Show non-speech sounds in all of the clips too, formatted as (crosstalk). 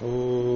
Oh.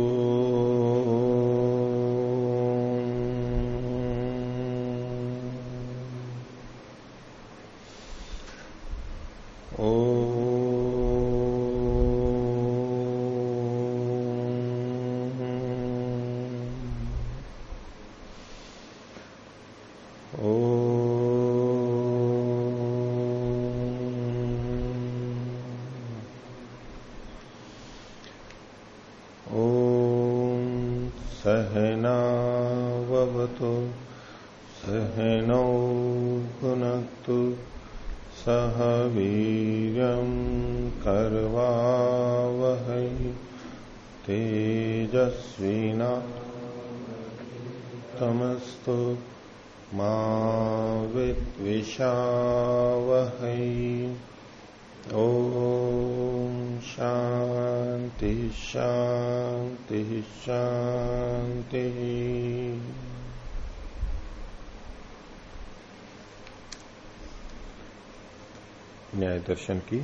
दर्शन की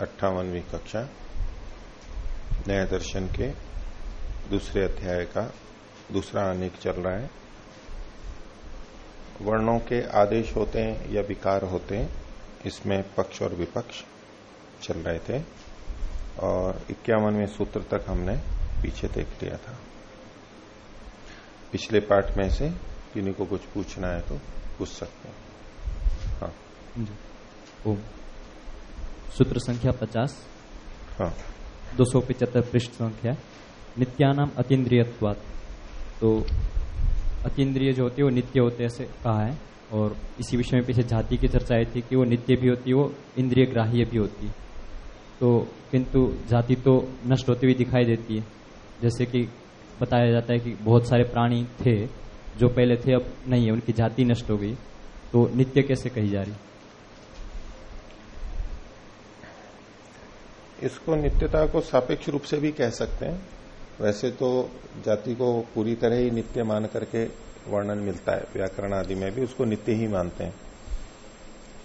अट्ठावनवी कक्षा न्याय दर्शन के दूसरे अध्याय का दूसरा अनेक चल रहा है। वर्णों के आदेश होते हैं या विकार होते हैं, इसमें पक्ष और विपक्ष चल रहे थे और इक्यावनवें सूत्र तक हमने पीछे देख लिया था। पिछले पाठ में से किन्हीं को कुछ पूछना है तो पूछ सकते हैं। हाँ। सूत्र संख्या पचास हाँ। दो सौ पिचहत्तर पृष्ठ संख्या नित्यानाम अतीन्द्रियवाद तो अतीन्द्रिय जो होती है वो नित्य होते ऐसे कहा है और इसी विषय में पीछे जाति की चर्चा आई थी कि वो नित्य भी होती है वो इंद्रिय ग्राह्य भी होती है। तो किंतु जाति तो नष्ट होती हुई दिखाई देती है। जैसे कि बताया जाता है कि बहुत सारे प्राणी थे जो पहले थे अब नहीं है उनकी जाति नष्ट हो गई। तो नित्य कैसे कही जा रही? इसको नित्यता को सापेक्ष रूप से भी कह सकते हैं। वैसे तो जाति को पूरी तरह ही नित्य मान करके वर्णन मिलता है। व्याकरण आदि में भी उसको नित्य ही मानते हैं।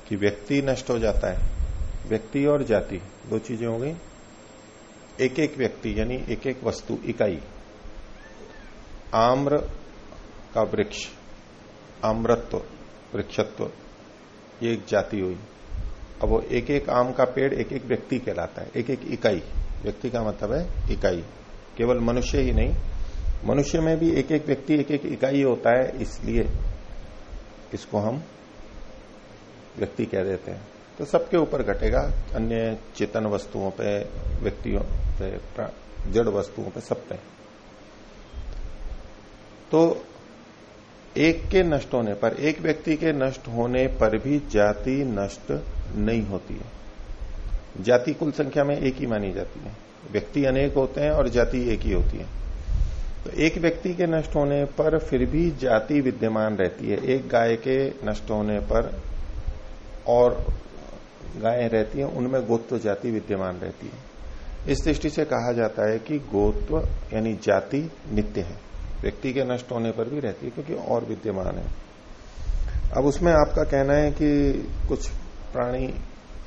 कि व्यक्ति नष्ट हो जाता है। व्यक्ति और जाति, दो चीज़ें हो गई। एक एक व्यक्ति, यानी एक एक वस्तु, इकाई। आम्र का वृक्ष, आम्रत्व, वृक्षत्व, ये एक जाति हुई। अब वो एक एक आम का पेड़ एक एक व्यक्ति कहलाता है एक एक इकाई। व्यक्ति का मतलब है इकाई। केवल मनुष्य ही नहीं, मनुष्य में भी एक एक व्यक्ति एक एक इकाई होता है, इसलिए इसको हम व्यक्ति कह देते हैं। तो सबके ऊपर घटेगा, अन्य चेतन वस्तुओं पे, व्यक्तियों पे जड़ वस्तुओं पे सब पे। तो एक के नष्ट होने पर, एक व्यक्ति के नष्ट होने पर भी जाति नष्ट नहीं होती है। जाति कुल संख्या में एक ही मानी जाती है। व्यक्ति अनेक होते हैं और जाति एक ही होती है। तो एक व्यक्ति के नष्ट होने पर फिर भी जाति विद्यमान रहती है। एक गाय के नष्ट होने पर और गायें रहती हैं, उनमें गोत्व जाति विद्यमान रहती है। इस दृष्टि से कहा जाता है कि गोत्व यानी जाति नित्य है। व्यक्ति के नष्ट होने पर भी रहती है क्योंकि और विद्यमान है। अब उसमें आपका कहना है कि कुछ प्राणी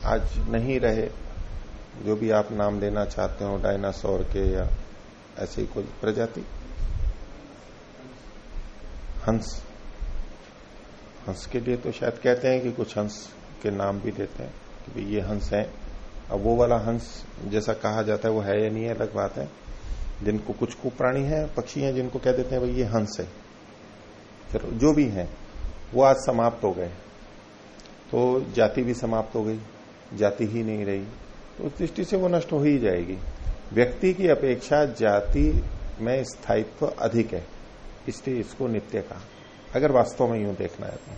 आज नहीं रहे, जो भी आप नाम देना चाहते हो, डायनासोर के या ऐसी कोई प्रजाति? हंस। हंस के लिए तो शायद कहते हैं कि कुछ हंस के नाम भी देते हैं, कि भाई ये हंस है। अब वो वाला हंस, जैसा कहा जाता है, वो है या नहीं है, अलग बात है। जिनको कुछ कुप्राणी है, पक्षी हैं, जिनको कह देते हैं, भाई ये हंस है। फिर जो भी है, वो आज समाप्त हो गए। तो जाति भी समाप्त हो गई, जाति ही नहीं रही। तो उस दृष्टि से वो नष्ट हो ही जाएगी। व्यक्ति की अपेक्षा जाति में स्थायित्व अधिक है, इसलिए इसको नित्य कहा। अगर वास्तव में यूँ देखना है तो।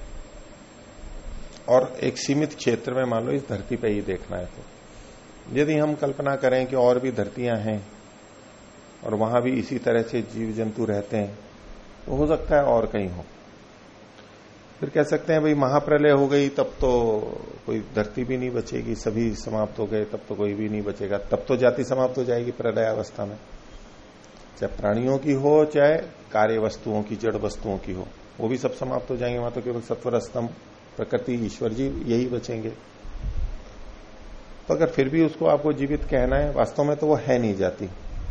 और एक सीमित क्षेत्र में मान लो इस धरती पे ही देखना है तो। यदि हम कल्पना करें कि और भी धरतियाँ हैं, और वहाँ भी इसी तरह से जीव जंतु रहते हैं तो हो सकता है और कहीं हो। फिर कह सकते हैं, भाई महाप्रलय हो गई, तब तो कोई धरती भी नहीं बचेगी, सभी समाप्त हो गए, तब तो कोई भी नहीं बचेगा। तब तो जाति समाप्त हो जाएगी प्रलय अवस्था में। चाहे प्राणियों की हो, चाहे कार्य वस्तुओं की, जड़ वस्तुओं की हो, वो भी सब समाप्त हो जाएँगे, वहाँ तो केवल सत्वर, स्तंभ, प्रकृति, ईश्वर जी, यही बचेंगे। तो अगर फिर भी उसको आपको जीवित कहना है, वास्तव में तो वो है नहीं जाती,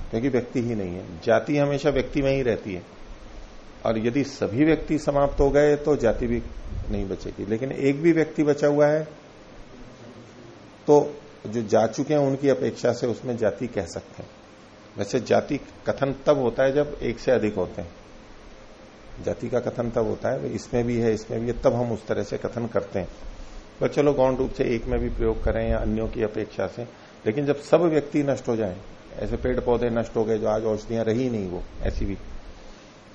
क्योंकि व्यक्ति ही नहीं है। जाति हमेशा व्यक्ति में ही रहती है। और यदि सभी व्यक्ति समाप्त हो गए तो जाति भी नहीं बचेगी। लेकिन एक भी व्यक्ति बचा हुआ है तो जो जा चुके हैं, उनकी अपेक्षा से उसमें जाति कह सकते हैं। वैसे जाति कथन तब होता है जब एक से अधिक होते हैं। जाति का कथन तब होता है इसमें भी है, इसमें भी है, तब हम उस तरह से कथन करते हैं। तो चलो, गौण रूप से एक में भी प्रयोग करें या अन्यों की अपेक्षा से। लेकिन जब सब व्यक्ति नष्ट हो जाए, ऐसे पेड़ पौधे नष्ट हो गए, जो आज औषधियाँ रही नहीं, वो ऐसी भी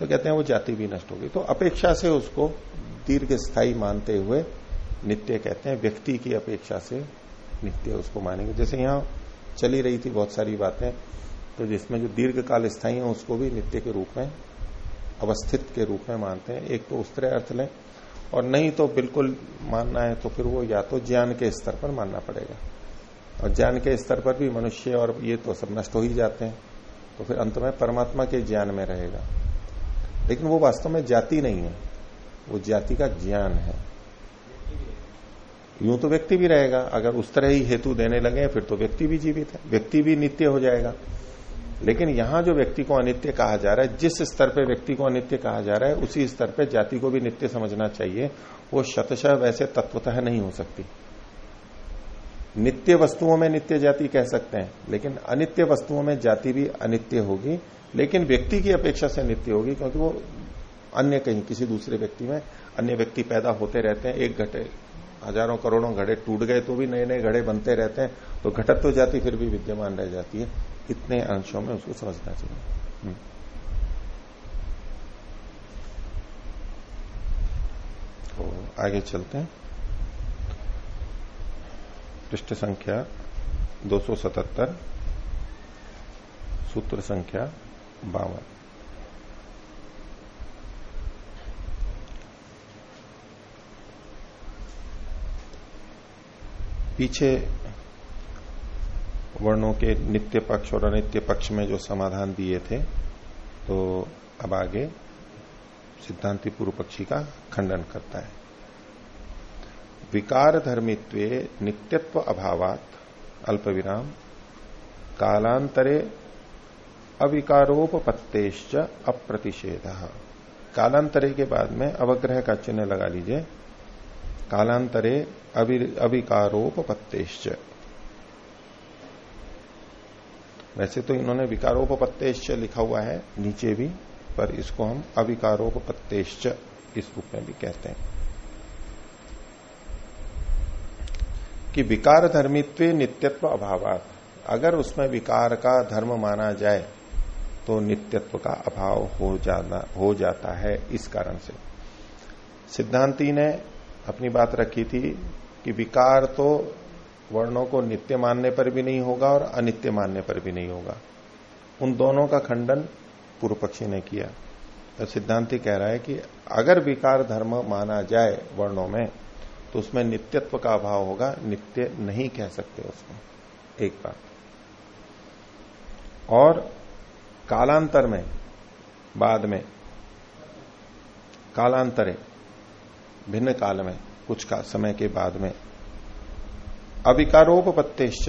तो कहते हैं वो जाति भी नष्ट होगी तो अपेक्षा से उसको दीर्घ स्थायी मानते हुए नित्य कहते हैं, व्यक्ति की अपेक्षा से नित्य उसको मानेंगे। जैसे यहाँ चली रही थी बहुत सारी बातें तो जिसमें जो दीर्घ काल स्थायी है, उसको भी नित्य के रूप में, अवस्थित के रूप में मानते हैं। एक तो उस तरह अर्थ लें, और नहीं तो बिल्कुल मानना है तो फिर वो या तो ज्ञान के स्तर पर मानना पड़ेगा। और ज्ञान के स्तर पर भी मनुष्य और ये तो सब नष्ट हो ही जाते हैं तो फिर अंत में परमात्मा के ज्ञान में रहेगा। लेकिन वो वास्तव में जाति नहीं है। वो जाति का ज्ञान है। यूँ तो व्यक्ति भी रहेगा। अगर उस तरह ही हेतु देने लगे, फिर तो व्यक्ति भी जीवित है। व्यक्ति भी नित्य हो जाएगा। लेकिन यहाँ जो व्यक्ति को अनित्य कहा जा रहा है, जिस स्तर पे व्यक्ति को अनित्य कहा जा रहा है, उसी स्तर पे जाति को भी नित्य समझना चाहिए। वो शतशः वैसे तत्वतः नहीं हो सकती। नित्य वस्तुओं में नित्य जाति कह सकते हैं, लेकिन अनित्य वस्तुओं में जाति भी अनित्य होगी। लेकिन व्यक्ति की अपेक्षा से नित्य होगी, क्योंकि वो अन्य कहीं, किसी दूसरे व्यक्ति में अन्य व्यक्ति पैदा होते रहते हैं, एक घटे, हज़ारों करोड़ों घड़े टूट गए तो भी नए नए घड़े बनते रहते हैं तो घटत तो जाति, फिर भी विद्यमान रह जाती है। इतने अंशों में उसको समझना चाहिए। हम्म। तो आगे चलते हैं। पृष्ठ संख्या 277 सूत्र संख्या बावन। पीछे वर्णों के नित्य पक्ष और अनित्य पक्ष में जो समाधान दिए थे तो अब आगे सिद्धांति पूर्व पक्षी का खंडन करता है। विकार धर्मित्व नित्यत्व अभावात अल्प विराम कालांतरे अविकारोपत्तेश्च अप्रतिषेध। कालांतरे के बाद में अवग्रह का चिन्ह लगा लीजिए। कालांतरे अविकारोपत्तेश्च वैसे तो इन्होंने विकारोपत्तेश्च लिखा हुआ है, नीचे भी, पर इसको हम अविकारोपत्तेश्च इस रूप में भी कहते हैं। कि विकार धर्मित्व नित्यत्व अभाव अगर उसमें विकार का धर्म माना जाए तो नित्यत्व का अभाव हो जाना, हो जाता है इस कारण से। सिद्धांति ने अपनी बात रखी थी कि विकार तो वर्णों को नित्य मानने पर भी नहीं होगा और अनित्य मानने पर भी नहीं होगा। उन दोनों का खंडन पूर्व पक्षी ने किया। तो सिद्धांति कह रहा है कि अगर विकार धर्म माना जाए वर्णों में तो उसमें नित्यत्व का अभाव होगा, नित्य नहीं कह सकते उसको। एक बात। और कालांतर में, बाद में, कालांतरे, भिन्न काल में, कुछ का समय के बाद में। अविकारोपत्तेश्च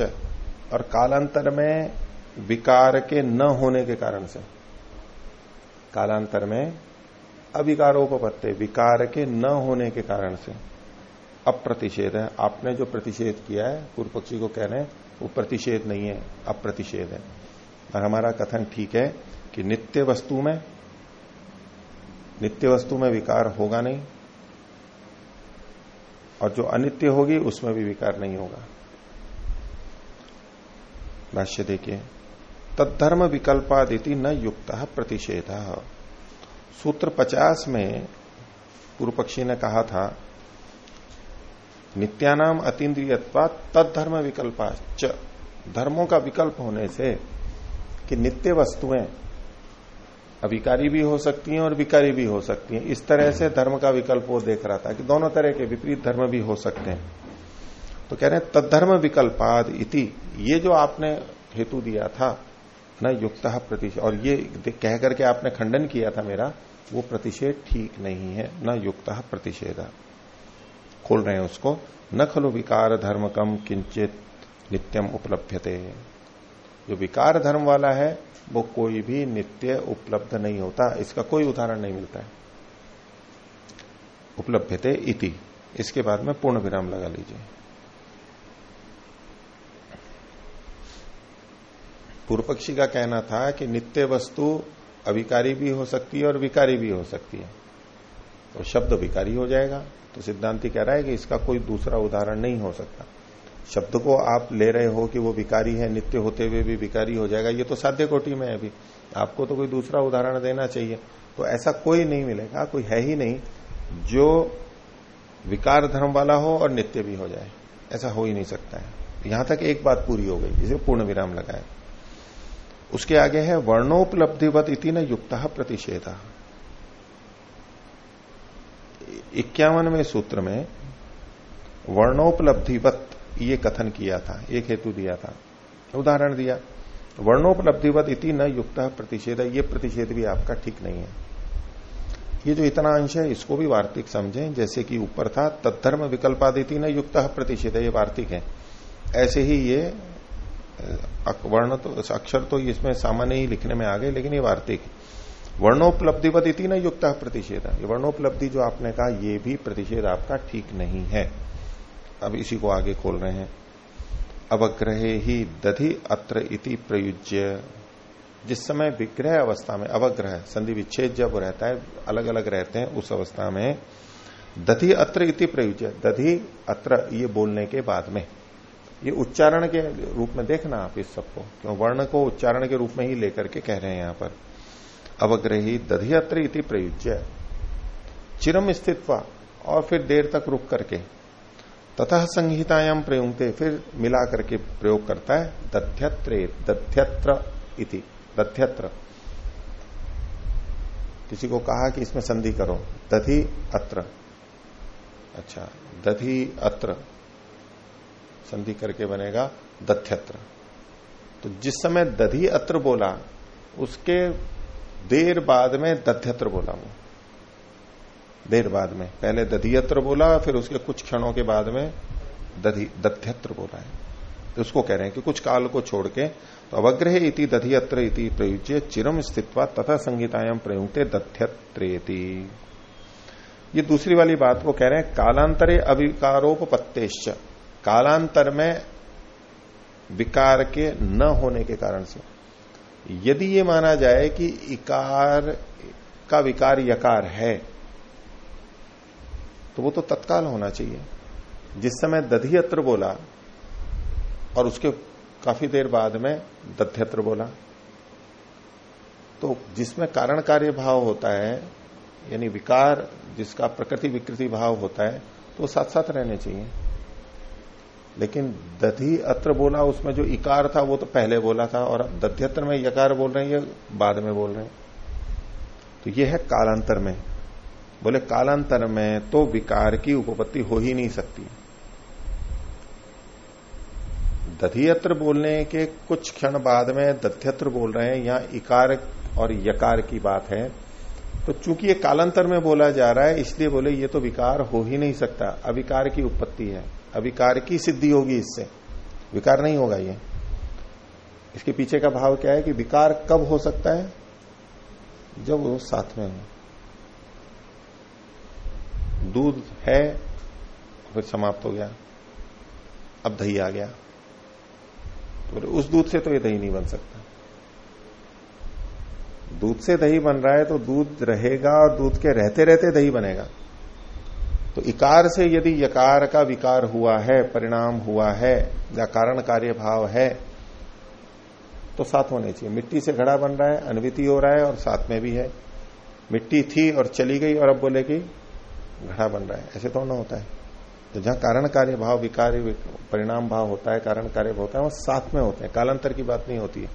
और कालांतर में विकार के न होने के कारण से। कालांतर में अविकारोपत्ते विकार के न होने के कारण से। अप्रतिषेध है। आपने जो प्रतिषेध किया है पूर्व पक्षी को कह रहे हैं, वो प्रतिषेध नहीं है, अप्रतिषेध है। और हमारा कथन ठीक है कि नित्य वस्तु में, नित्य वस्तु में विकार होगा नहीं, और जो अनित्य होगी उसमें भी विकार नहीं होगा। भाष्य देखिए तत्धर्म विकल्पादिति न युक्त प्रतिषेध। सूत्र पचास में पूर्व पक्षी ने कहा था, नित्यानाम अतीन्द्रियत्वा तत्धर्म विकल्पा च धर्मों का विकल्प होने से कि नित्य वस्तुएँ अविकारी भी हो सकती हैं और विकारी भी हो सकती हैं। इस तरह से धर्म का विकल्प वो देख रहा था कि दोनों तरह के विपरीत धर्म भी हो सकते हैं। तो कह रहे हैं तत्धर्म विकल्पाद इति, ये जो आपने हेतु दिया था, न युक्त प्रतिषेध और ये कह करके आपने खंडन किया था मेरा, वो प्रतिषेध ठीक नहीं है, न युक्त प्रतिषेध खोल रहे हैं उसको, न खलु विकार धर्म कम किंचित नित्यम उपलब्धते जो विकार धर्म वाला है, वो कोई भी नित्य उपलब्ध नहीं होता। इसका कोई उदाहरण नहीं मिलता है। उपलब्ध इति। इसके बाद में पूर्ण विराम लगा लीजिए। पूर्व पक्षी का कहना था कि नित्य वस्तु अविकारी भी हो सकती है और विकारी भी हो सकती है। तो शब्द विकारी हो जाएगा। तो सिद्धांति कह रहा है कि इसका कोई दूसरा उदाहरण नहीं हो सकता। शब्द को आप ले रहे हो कि वो विकारी है, नित्य होते हुए भी विकारी हो जाएगा, ये तो साध्य कोटि में है अभी। आपको तो कोई दूसरा उदाहरण देना चाहिए। तो ऐसा कोई नहीं मिलेगा, कोई है ही नहीं जो विकार धर्म वाला हो और नित्य भी हो जाए। ऐसा हो ही नहीं सकता है। यहाँ तक एक बात पूरी हो गई इसे पूर्ण विराम लगाए। उसके आगे है, वर्णोपलब्धिवत इति न युक्त प्रतिषेध। इक्यावनवे सूत्र में, वर्णोपलब्धिवत ये कथन किया था एक हेतु दिया था। उदाहरण दिया, वर्णोपलब्धिवत इति न युक्त प्रतिषेध, ये प्रतिषेध भी आपका ठीक नहीं है। ये जो इतना अंश है, इसको भी वार्तिक समझें, जैसे कि ऊपर था, तत्धर्म विकल्पादिति न युक्त प्रतिषेध, ये वार्तिक है। ऐसे ही ये वर्ण तो अक्षर तो इसमें सामान्य ही लिखने में आ गए, लेकिन ये वार्तिक वर्णोपलब्धिवत इति न युक्त प्रतिषेध, ये वर्णोपलब्धि जो आपने कहा, ये भी प्रतिषेध आपका ठीक नहीं है। अब इसी को आगे खोल रहे हैं। अवग्रहे ही दधि अत्र इति प्रयुज्य। जिस समय विग्रह अवस्था में अवग्रह, संधि विच्छेद जब रहता है अलग अलग रहते हैं उस अवस्था में, दधि अत्र इति प्रयुज्य। दधि अत्र ये बोलने के बाद में। ये उच्चारण के रूप में देखना आप इस सबको, क्यों वर्ण को उच्चारण के रूप में ही लेकर के कह रहे हैं यहाँ पर। अवग्रही दधि अत्र इति प्रयुज्य। चिरम स्थित और फिर देर तक रुक करके। तथा संहितायाम प्रयुक्ते फिर मिला करके प्रयोग करता है, दध्यत्रे, दध्यत्र इति, दध्यत्र। किसी को कहा कि इसमें संधि करो, दधि अत्र। अच्छा दधि अत्र। संधि करके बनेगा दध्यत्र। तो जिस समय दधि अत्र बोला, उसके देर बाद में दध्यत्र बोला वो देर बाद में। पहले दधियत्र बोला, फिर उसके कुछ क्षणों के बाद में दधि, दध्यत्र बोला है। तो उसको कह रहे हैं कि कुछ काल को छोड़ के तो अवग्रह इति दधियत्र इति प्रयुज्य चिरम स्थित तथा संगीतायाम प्रयुक्ते दध्यत्रेति। ये दूसरी वाली बात वो कह रहे हैं, कालांतरे अविकारोपत्तेश्च कालांतर में विकार के न होने के कारण से। यदि ये माना जाए कि इकार का विकार यकार है तो वो तो तत्काल होना चाहिए। जिस समय दधियत्र बोला, और उसके काफ़ी देर बाद में दध्यत्र बोला। तो जिसमें कारण कार्य भाव होता है, यानी विकार, जिसका प्रकृति विकृति भाव होता है तो साथ साथ रहने चाहिए। लेकिन दधि अत्र बोला, उसमें जो इकार था, वो तो पहले बोला था, और दध्यत्र में यकार बोल रहे हैं ये बाद में बोल रहे हैं? तो ये है कालांतर में। बोले, कालांतर में तो विकार की उपपत्ति हो ही नहीं सकती। दधियत्र बोलने के कुछ क्षण बाद में दध्यत्र बोल रहे हैं, यहाँ इकार और यकार की बात है। तो चूँकि ये कालांतर में बोला जा रहा है, इसलिए बोले, ये तो विकार हो ही नहीं सकता। अविकार की उत्पत्ति है। अविकार की सिद्धि होगी इससे। विकार नहीं होगा ये। इसके पीछे का भाव क्या है कि विकार कब हो सकता है? जब वो साथ में हो। दूध है, फिर समाप्त हो गया। अब दही आ गया। तो उस दूध से तो ये दही नहीं बन सकता। दूध से दही बन रहा है तो दूध रहेगा और दूध के रहते रहते दही बनेगा। तो इकार से यदि यकार का विकार हुआ है, परिणाम हुआ है, या कारण कार्य भाव है तो साथ होने चाहिए। मिट्टी से घड़ा बन रहा है, अनविति हो रहा है और साथ में भी है। मिट्टी थी और चली गई और अब बोले कि घड़ा बन रहा है। ऐसे तो ना होता है। तो जहाँ कारण कार्य भाव, विकार परिणाम भाव होता है कारण कार्य होता है, वो साथ में होते हैं। कालांतर की बात नहीं होती है।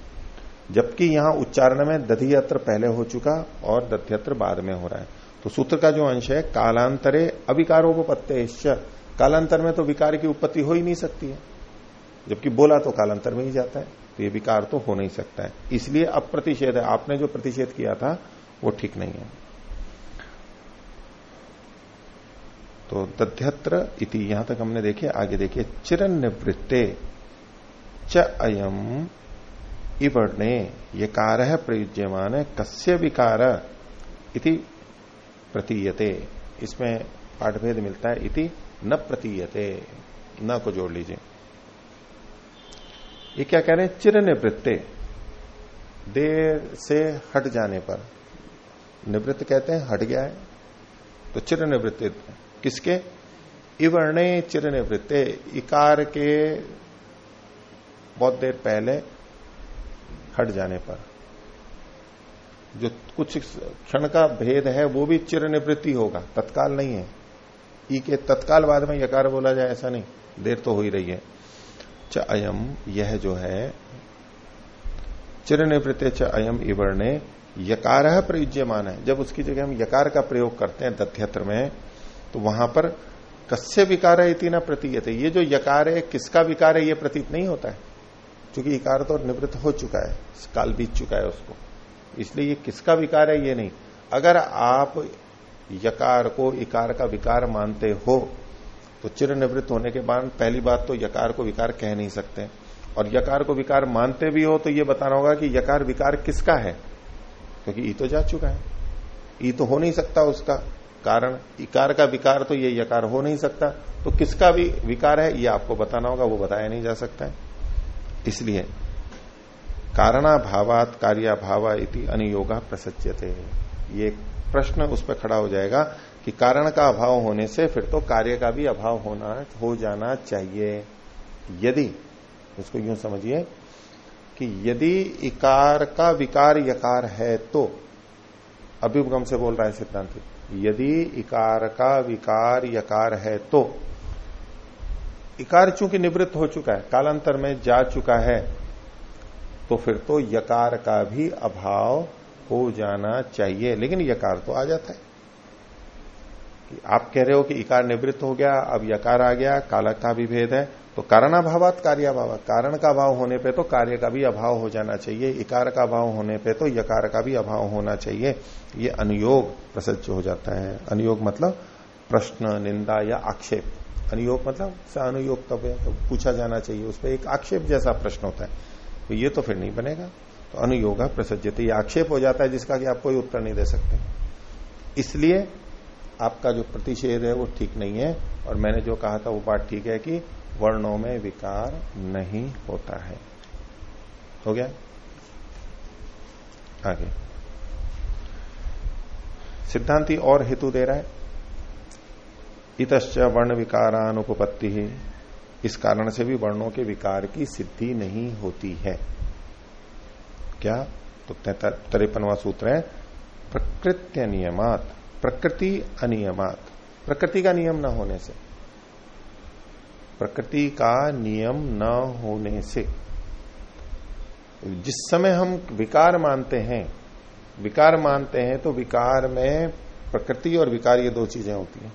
जबकि यहाँ उच्चारण में दधियत्र पहले हो चुका और दध्यत्र बाद में हो रहा है। तो सूत्र का जो अंश है, कालांतरे अविकारोपत्ते कालांतर में तो विकार की उत्पत्ति हो ही नहीं सकती है। जबकि बोला तो कालांतर में ही जाता है। तो ये विकार तो हो नहीं सकता है। इसलिए अब प्रतिषेध है। आपने जो प्रतिषेध किया था, वो ठीक नहीं है। तो तथ्यत्र इति, यहाँ तक हमने देखे, आगे देखिए चिरन निवृत्ते च अयम इवर्णे, ये कार है प्रयुज्यमान है कस्य विकार इति प्रतीयते। इसमें पाठभेद मिलता है, इति न प्रतीयते। न को जोड़ लीजिए। ये क्या कह रहे हैं? चिर निवृत्ते देर से हट जाने पर। निवृत्त कहते हैं, हट गया है। तो चिर निवृत्ति किसके? इवर्णे चिर निवृत्ते इकार के बहुत देर पहले हट जाने पर। जो कुछ क्षण का भेद है, वो भी चिर निवृत्ति होगा, तत्काल नहीं है। ई के तत्काल बाद में यकार बोला जाए, ऐसा नहीं, देर तो हो ही रही है। च अयम, यह जो है चिर निवृत्ति च अयम इवर्णे, यकार प्रयुज्यमान है। जब उसकी जगह हम यकार का प्रयोग करते हैं दध्यत्र में तो वहाँ पर कस्य विकार है इतना प्रतीयत। है ये जो यकार है, किसका विकार है, ये प्रतीत नहीं होता है। क्योंकि इकार तो निवृत्त हो चुका है, काल बीत चुका है उसको। इसलिए ये किसका विकार है, ये नहीं। अगर आप यकार को इकार का विकार मानते हो तो चिर निवृत्त होने के बाद पहली बात तो यकार को विकार कह नहीं सकते। और यकार को विकार मानते भी हो तो ये बताना होगा कि यकार विकार किसका है? क्योंकि ई तो जा चुका है। ई तो हो नहीं सकता उसका। कारण, इकार का विकार तो ये यकार हो नहीं सकता। तो किसका भी विकार है, ये आपको बताना होगा, वो बताया नहीं जा सकता है। इसलिए कारणा भावात कार्याभावा इति अनुयोगा प्रसज्यते। ये प्रश्न उस पर खड़ा हो जाएगा कि कारण का अभाव होने से फिर तो कार्य का भी अभाव होना, हो जाना चाहिए। यदि, उसको यूँ समझिए कि यदि इकार का विकार यकार है तो अभ्युपगम से बोल रहा है सिद्धांत। यदि इकार का विकार यकार है तो। इकार चूँकि निवृत्त हो चुका है, कालांतर में जा चुका है तो फिर तो यकार का भी अभाव हो जाना चाहिए। लेकिन यकार तो आ जाता है। कि आप कह रहे हो कि इकार निवृत्त हो गया, अब यकार आ गया, कालक का भी भेद है तो कारणाभावात कार्याभाव कारण का अभाव होने पे तो कार्य का भी अभाव हो जाना चाहिए, इकार का अभाव होने पे तो यकार का भी अभाव होना चाहिए। ये अनुयोग प्रसज्ज हो जाता है। अनुयोग मतलब प्रश्न, निंदा या आक्षेप। अनुयोग मतलब अनुयोग तब तो पूछा जाना चाहिए। उस पर एक आक्षेप जैसा प्रश्न होता है। तो ये तो फिर नहीं बनेगा। तो अनुयोग प्रसज्जते ये आक्षेप हो जाता है जिसका कि आप कोई उत्तर नहीं दे सकते। इसलिए आपका जो प्रतिषेध है वो ठीक नहीं है। और मैंने जो कहा था वो बात ठीक है कि वर्णों में विकार नहीं होता है। हो गया? आगे। सिद्धांति और हेतु दे रहा है। इतश्च वर्ण विकारानुपत्ति इस कारण से भी वर्णों के विकार की सिद्धि नहीं होती है। क्या? तो तिरपनवा सूत्र है। प्रकृत्य नियमात। प्रकृति अनियमात। प्रकृति का नियम न होने से। प्रकृति का नियम न होने से। जिस समय हम विकार मानते हैं, विकार मानते हैं तो विकार में प्रकृति और विकार ये दो चीज़ें होती हैं।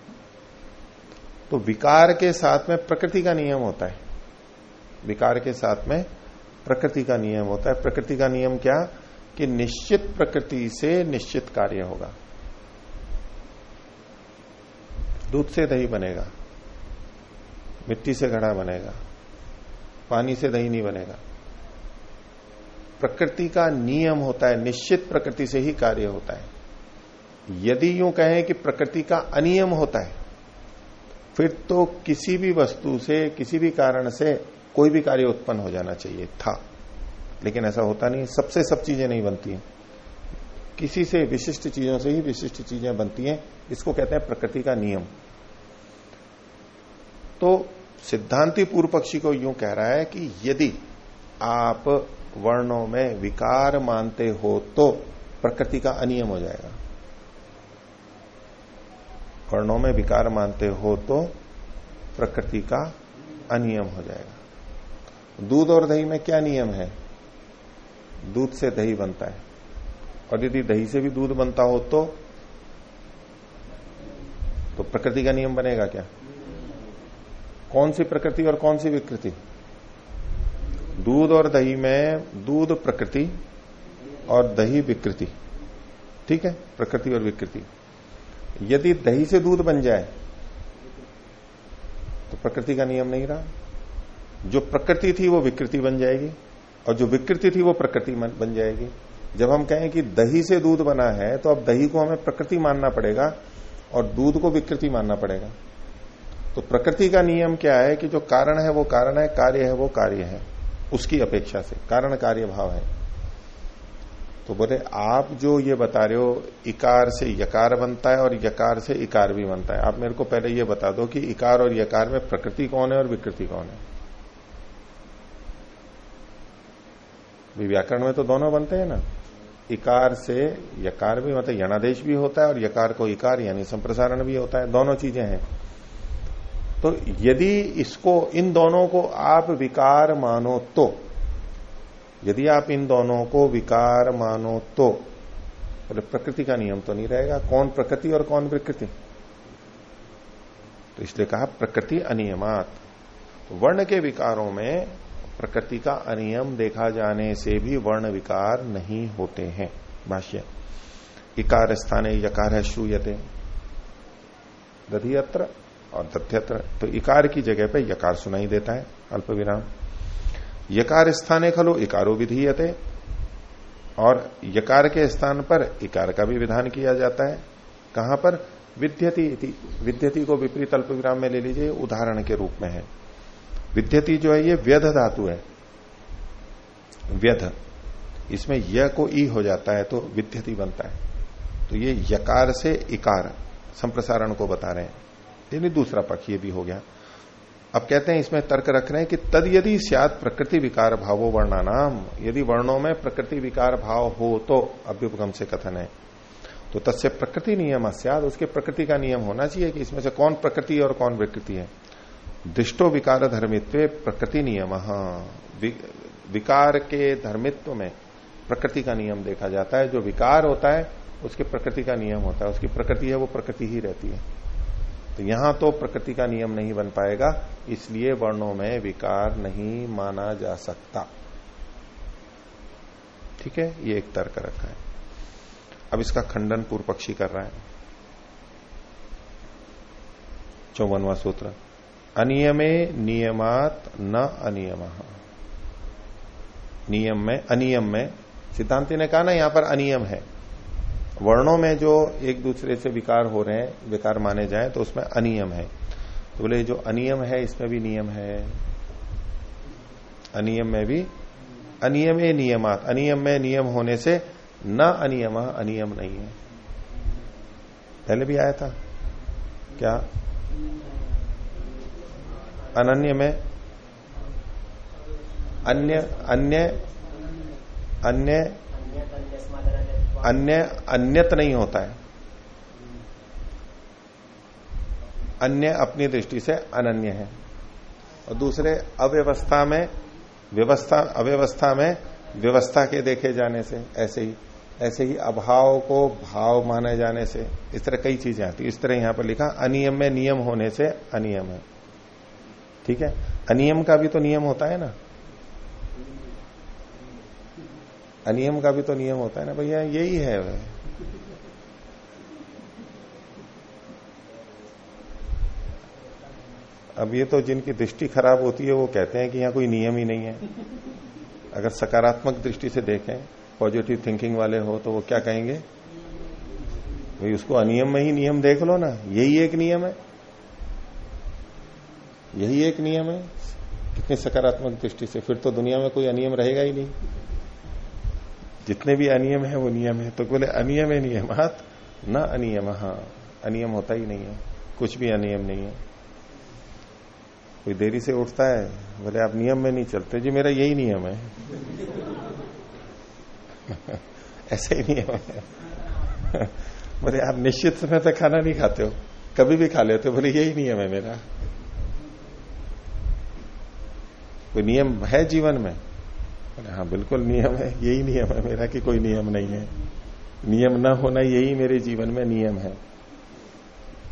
तो विकार के साथ में प्रकृति का नियम होता है। विकार के साथ में प्रकृति का नियम होता है। प्रकृति का नियम क्या? कि निश्चित प्रकृति से निश्चित कार्य होगा। दूध से दही बनेगा। मिट्टी से घड़ा बनेगा, पानी से दही नहीं बनेगा। प्रकृति का नियम होता है, निश्चित प्रकृति से ही कार्य होता है। यदि यूँ कहें कि प्रकृति का अनियम होता है, फिर तो किसी भी वस्तु से, किसी भी कारण से कोई भी कार्य उत्पन्न हो जाना चाहिए, था। लेकिन ऐसा होता नहीं, सबसे सब चीज़ें नहीं बनती हैं। किसी से विशिष्ट चीज़ों से ही विशिष्ट चीज़ें बनती हैं, इसको कहते हैं प्रकृति का नियम। तो सिद्धांति पूर्व पक्षी को यूँ कह रहा है कि यदि आप वर्णों में विकार मानते हो तो प्रकृति का अनियम हो जाएगा। वर्णों में विकार मानते हो तो प्रकृति का अनियम हो जाएगा। दूध और दही में क्या नियम है? दूध से दही बनता है। और यदि दही से भी दूध बनता हो तो तो प्रकृति का नियम बनेगा क्या? कौन सी प्रकृति और कौन सी विकृति? दूध और दही में दूध प्रकृति और दही विकृति। ठीक है? प्रकृति और विकृति। यदि दही से दूध बन जाए तो प्रकृति का नियम नहीं रहा। जो प्रकृति थी, वो विकृति बन जाएगी, और जो विकृति थी, वो प्रकृति बन जाएगी। जब हम कहें कि दही से दूध बना है तो अब दही को हमें प्रकृति मानना पड़ेगा, और दूध को विकृति मानना पड़ेगा। तो प्रकृति का नियम क्या है कि जो कारण है वो कारण है, कार्य है वो कार्य है। उसकी अपेक्षा से, कारण कार्य भाव है। तो बोले, आप जो ये बता रहे हो, इकार से यकार बनता है और यकार से इकार भी बनता है। आप मेरे को पहले ये बता दो कि इकार और यकार में प्रकृति कौन है और विकृति कौन है। व्याकरण में तो दोनों बनते हैं ना। इकार से यकार भी मतलब यणादेश भी होता है और यकार को इकार यानी संप्रसारण भी होता है। दोनों चीज़ें हैं। तो यदि इसको, इन दोनों को आप विकार मानो तो यदि आप इन दोनों को विकार मानो तो प्रकृति का नियम तो नहीं रहेगा, कौन प्रकृति और कौन विकृति? तो इसलिए कहा प्रकृति अनियमात। तो वर्ण के विकारों में प्रकृति का अनियम देखा जाने से भी वर्ण विकार नहीं होते हैं। भाष्य, इकार स्थाने यकार है श्रूयते दधियत्र और तथ्यत्र तो इकार की जगह पे यकार सुनाई देता है, अल्प विराम। यकार स्थाने खलो, इकारो विधीयते, और यकार के स्थान पर इकार का भी विधान किया जाता है। कहाँ पर? विद्यति विद्यति को विपरीत अल्प विराम में ले लीजिए, उदाहरण के रूप में है। विद्यति जो है, ये व्यध धातु है। व्यध। इसमें य को ई हो जाता है तो विद्यति बनता है। तो ये यकार से इकार, संप्रसारण को बता रहे हैं। यानी दूसरा पक्ष, ये भी हो गया। अब कहते हैं, इसमें तर्क रख रहे हैं कि तद यदि सियाद प्रकृति विकार भावो वर्णानाम, यदि वर्णों में प्रकृति विकार भाव हो तो अभ्युपगम से कथन है। तो तस्य प्रकृति नियम सियाद उसके प्रकृति का नियम होना चाहिए कि इसमें से कौन प्रकृति और कौन विकृति है। दृष्टो विकार धर्मित्व प्रकृति नियम। विकार के धर्मित्व में प्रकृति का नियम देखा जाता है। जो विकार होता है, उसके प्रकृति का नियम होता है। उसकी प्रकृति है, वो प्रकृति ही रहती है। तो यहाँ तो प्रकृति का नियम नहीं बन पाएगा, इसलिए वर्णों में विकार नहीं माना जा सकता। ठीक है? ये एक तर्क रखा है। अब इसका खंडन पूर्व पक्षी कर रहा है। चौवनवा सूत्र। अनियमे नियमात न अनियम। नियम में, अनियम में। सिद्धांति ने कहा ना, यहाँ पर अनियम है। वर्णों में जो एक दूसरे से विकार हो रहे हैं, विकार माने जाए तो उसमें अनियम है। तो बोले, जो अनियम है, इसमें भी नियम है। अनियम में भी, अनियम ए नियमात अनियम में नियम होने से न अनियम अनियम नहीं है। पहले भी आया था। क्या? अनन्य में? अन्य अन्य अन्य अन्य, अन्यत नहीं होता है। अन्य अपनी दृष्टि से अनन्य है। और दूसरे, अव्यवस्था में, व्यवस्था, अव्यवस्था में व्यवस्था के देखे जाने से, ऐसे ही ऐसे ही अभाव को भाव माने जाने से, इस तरह कई चीज़ें आती इस तरह यहाँ पर लिखा, अनियम में नियम होने से अनियम है। ठीक है? अनियम का भी तो नियम होता है ना? अनियम का भी तो नियम होता है ना, भैया, यही है। अब ये तो जिनकी दृष्टि खराब होती है, वो कहते हैं कि यहाँ कोई नियम ही नहीं है। अगर सकारात्मक दृष्टि से देखें पॉजिटिव थिंकिंग वाले हो तो वो क्या कहेंगे? भाई, उसको अनियम में ही नियम देख लो ना, यही एक नियम है। यही एक नियम है। कितनी सकारात्मक दृष्टि से, फिर तो दुनिया में कोई अनियम रहेगा ही नहीं। जितने भी अनियम है, वो नियम है। तो बोले, अनियम है नियमात न अनियम हाँ। अनियम होता ही नहीं है। कुछ भी अनियम नहीं है। कोई देरी से उठता है? बोले, आप नियम में नहीं चलते। जी, मेरा यही नियम है। (laughs) ऐसे ही नियम है। (laughs) बोले, आप निश्चित समय तक खाना नहीं खाते हो? कभी भी खा लेते हो? बोले, यही नियम है मेरा। कोई नियम है जीवन में? हाँ बिल्कुल नियम है, यही नियम है मेरा कि कोई नियम नहीं है। नियम ना होना यही मेरे जीवन में नियम है।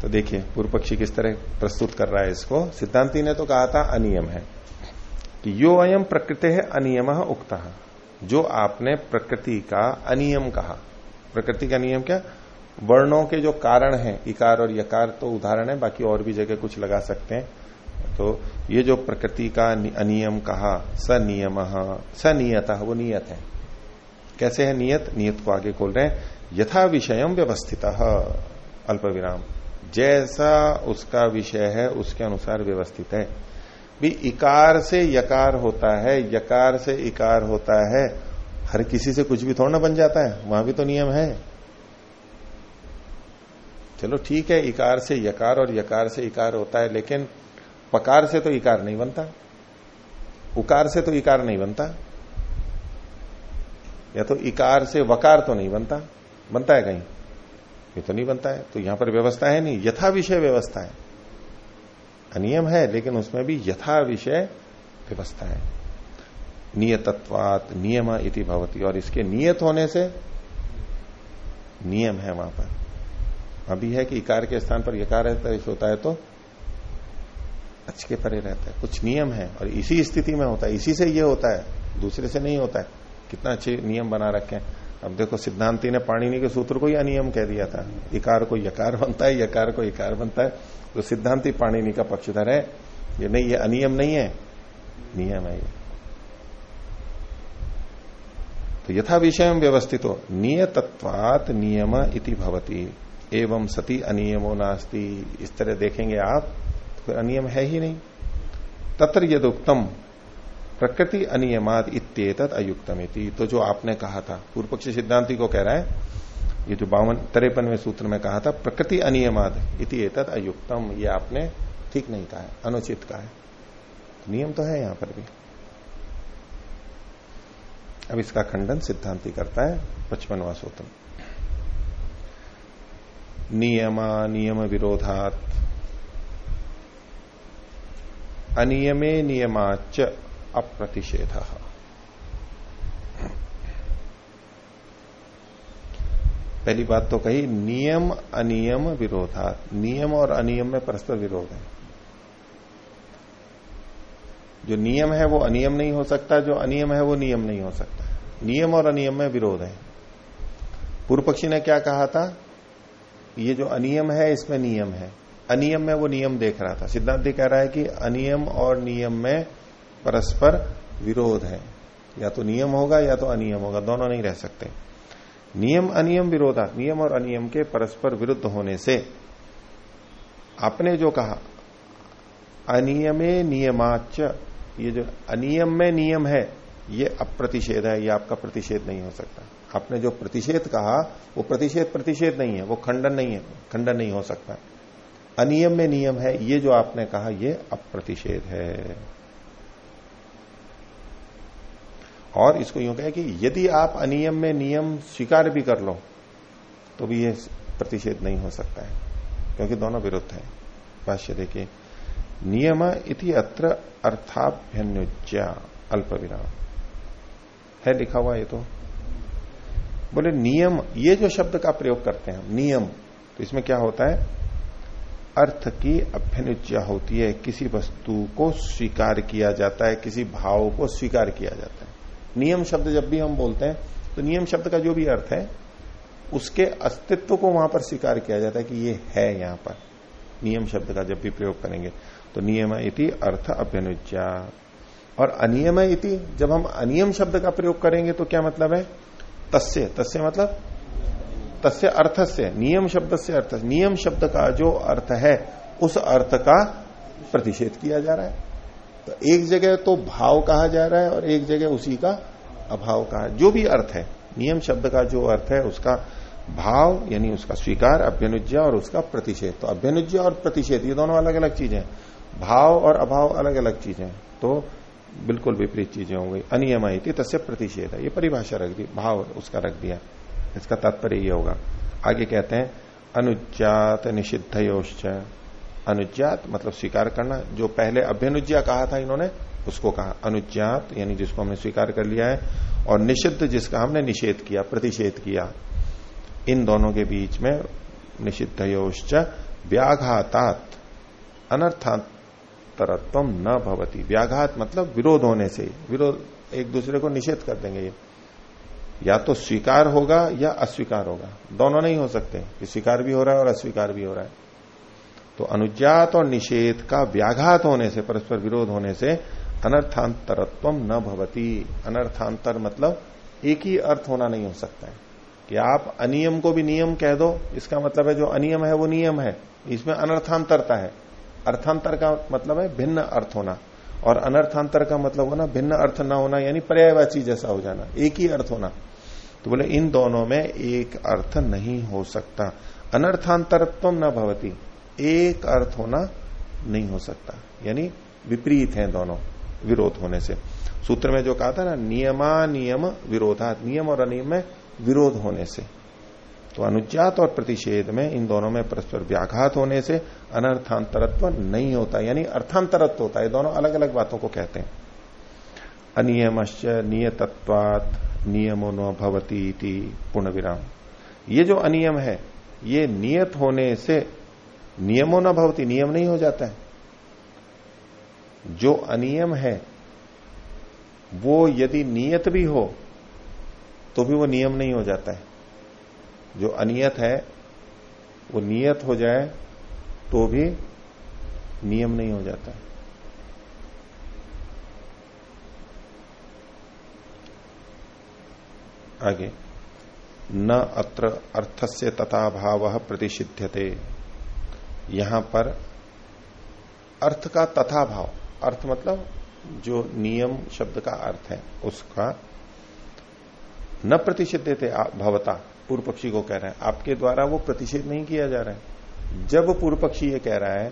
तो देखिए पूर्व पक्षी किस तरह प्रस्तुत कर रहा है इसको। सिद्धांति ने तो कहा था, अनियम है। कि यो अयम प्रकृति है अनियम उक्ता। जो आपने प्रकृति का अनियम कहा। प्रकृति का नियम क्या? वर्णों के जो कारण हैं, इकार और यकार तो उदाहरण है, बाकी और भी जगह कुछ लगा सकते हैं। तो ये जो प्रकृति का अनियम कहा, सनियम, सनियत, वो नियत है। कैसे है नियत? नियत को आगे खोल रहे हैं। यथा विषय व्यवस्थित अल्प विराम जैसा उसका विषय है, उसके अनुसार व्यवस्थित है। भी इकार से यकार होता है, यकार से इकार होता है, हर किसी से कुछ भी थोड़ा ना बन जाता है, वहाँ भी तो नियम है। चलो ठीक है, इकार से यकार और यकार से इकार होता है, लेकिन पकार से तो इकार नहीं बनता। उकार से तो इकार नहीं बनता। या तो इकार से वकार तो नहीं बनता। बनता है कहीं। ये तो नहीं बनता है। तो यहाँ पर व्यवस्था है नहीं। यथा विषय व्यवस्था है। अनियम है, लेकिन उसमें भी यथा विषय व्यवस्था है। नियतत्वात नियम इति भवती। और इसके नियत होने से नियम है वहाँ पर। अभी है कि इकार के स्थान पर यकार होता है तो अच्छ के परे रहता है। कुछ नियम है और इसी स्थिति में होता है। इसी से ये होता है। दूसरे से नहीं होता है। कितना अच्छे नियम बना रखे हैं। अब देखो, सिद्धांति ने पाणिनि के सूत्र को ही अनियम कह दिया था। इकार को यकार बनता है, यकार को इकार बनता है। तो सिद्धांति पाणिनि का पक्षधर है। ये नहीं, ये अनियम नहीं है। नियम है ये। तो यथा विषय व्यवस्थित। हो नियतत्वात नियम इति भवती। एवं सती अनियमो नास्ती। इस तरह देखेंगे आप। फिर अनियम है ही नहीं। तत्र यद उत्तम प्रकृति अनियमाद इत्येतत अयुक्तमिति। तो जो आपने कहा था पूर्व पक्ष सिद्धांति को कह रहा है, ये जो बावन, तिरपनवे सूत्र में कहा था, प्रकृति अनियमाद इति अयुक्तम, ये आपने ठीक नहीं कहा है, अनुचित कहा है। नियम तो है यहाँ पर भी। अब इसका खंडन सिद्धांति करता है, पचपनवा सूत्र। नियमा नियम विरोधात अनियमे नियमाच अप्रतिषेध। पहली बात तो कही, नियम, अनियम विरोधा नियम और अनियम में परस्पर विरोध है। जो नियम है वो अनियम नहीं हो सकता, जो अनियम है वो नियम नहीं हो सकता। नियम और अनियम में विरोध है। पूर्व पक्षी ने क्या कहा था? ये जो अनियम है, इसमें नियम है। अनियम में वो नियम देख रहा था। सिद्धांत कह रहा है कि अनियम और नियम में परस्पर विरोध है। या तो नियम होगा या तो अनियम होगा, दोनों नहीं रह सकते। नियम, अनियम, विरोधा, नियम और अनियम के परस्पर विरुद्ध होने से आपने जो कहा, अनियमे नियमाच ये जो अनियम में नियम है, ये अप्रतिषेध है, ये आपका प्रतिषेध नहीं हो सकता। आपने जो प्रतिषेध कहा, वो प्रतिषेध प्रतिषेध नहीं है, वो खंडन नहीं है, खंडन नहीं हो सकता। अनियम में नियम है, ये जो आपने कहा, ये अप्रतिषेध है। और इसको यूँ कहें कि यदि आप अनियम में नियम स्वीकार भी कर लो तो भी ये प्रतिषेध नहीं हो सकता है, क्योंकि दोनों विरुद्ध है। भाष्य देखिए, नियम इति अत्र अर्थाभ्यनुज्या अल्प विराम। है लिखा हुआ ये तो? बोले नियम, ये जो शब्द का प्रयोग करते हैं हम, नियम तो इसमें क्या होता है? अर्थ की अभ्यनुज्या होती है। किसी वस्तु को स्वीकार किया जाता है, किसी भाव को स्वीकार किया जाता है। नियम शब्द जब भी हम बोलते हैं तो नियम शब्द का जो भी अर्थ है, उसके अस्तित्व को वहाँ पर स्वीकार किया जाता है कि ये है यहाँ पर। नियम शब्द का जब भी प्रयोग करेंगे तो नियम इति अर्थ अभ्यनुज्ञा और अनियम इति, जब हम अनियम शब्द का प्रयोग करेंगे तो क्या मतलब है? तस्य। तस्य मतलब तस्य अर्थ से नियम शब्द से अर्थ नियम शब्द का जो अर्थ है, उस अर्थ का प्रतिषेध किया जा रहा है। तो एक जगह तो भाव कहा जा रहा है और एक जगह उसी का अभाव कहा। जो भी अर्थ है, नियम शब्द का जो अर्थ है, उसका भाव, यानी उसका स्वीकार, अभ्यनुज्ञा और उसका प्रतिषेध। तो अभ्यनुज्ञा और प्रतिषेध, ये दोनों अलग अलग चीज़ें भाव और अभाव अलग अलग चीज़ें तो बिल्कुल विपरीत चीज़ें हो गई अनियम आई थी तस्य प्रतिषेध। है ये परिभाषा रख दी, भाव उसका रख दिया। इसका तात्पर्य ये होगा। आगे कहते हैं, अनुज्ञात निषिद्ध अनुज्ञात मतलब स्वीकार करना। जो पहले अभ्यनुज्ञा कहा था इन्होंने, उसको कहा। अनुज्ञात यानी जिसको हमने स्वीकार कर लिया है, और निषिद्ध जिसका हमने निषेध किया, प्रतिषेध किया। इन दोनों के बीच में निषिद्ध व्याघातात, अनर्थांतरत्व न भवती। व्याघात मतलब विरोध होने से। विरोध एक दूसरे को निषेध कर देंगे ये। या तो स्वीकार होगा या अस्वीकार होगा। दोनों नहीं हो सकते। कि स्वीकार भी हो रहा है और अस्वीकार भी हो रहा है। तो अनुज्ञात और निषेध का व्याघात होने से, परस्पर विरोध होने से अनर्थांतरत्व न भवती। अनर्थांतर मतलब एक ही अर्थ होना नहीं हो सकता है। कि आप अनियम को भी नियम कह दो। इसका मतलब है जो अनियम है, वो नियम है। इसमें अनर्थांतरता है। अर्थांतर का मतलब है भिन्न अर्थ होना। और अनर्थांतर का मतलब होना, भिन्न अर्थ ना होना, यानी पर्यायवाची जैसा हो जाना। एक ही अर्थ होना। तो बोले, इन दोनों में एक अर्थ नहीं हो सकता। अनर्थांतरत्व न भवती। एक अर्थ होना नहीं हो सकता। यानी विपरीत है दोनों, विरोध होने से। सूत्र में जो कहा था ना नियमा नियम विरोधा नियम और अनियम में विरोध होने से। तो अनुज्ञात और प्रतिषेध में इन दोनों में परस्पर व्याघात होने से अनर्थांतरत्व नहीं होता। यानी अर्थांतरत्व होता है। दोनों अलग अलग बातों को कहते हैं। अनियमश्च नियतत्वात नियमो न भवती पूर्ण विराम ये जो अनियम है, ये नियत होने से नियमो न भवती, नियम नहीं हो जाता है। जो अनियम है, वो यदि नियत भी हो तो भी वो नियम नहीं हो जाता है। जो अनियत है, वो नियत हो जाए तो भी नियम नहीं हो जाता है। आगे, न अत्र अर्थस्य तथा भाव प्रतिषिध्यते। यहाँ पर अर्थ का तथा भाव, अर्थ मतलब जो नियम शब्द का अर्थ है, उसका न प्रतिषिध थे भवता, पूर्व पक्षी को कह रहे हैं। आपके द्वारा वो प्रतिषेध नहीं किया जा रहा है। जब पूर्व पक्षी ये कह रहा है,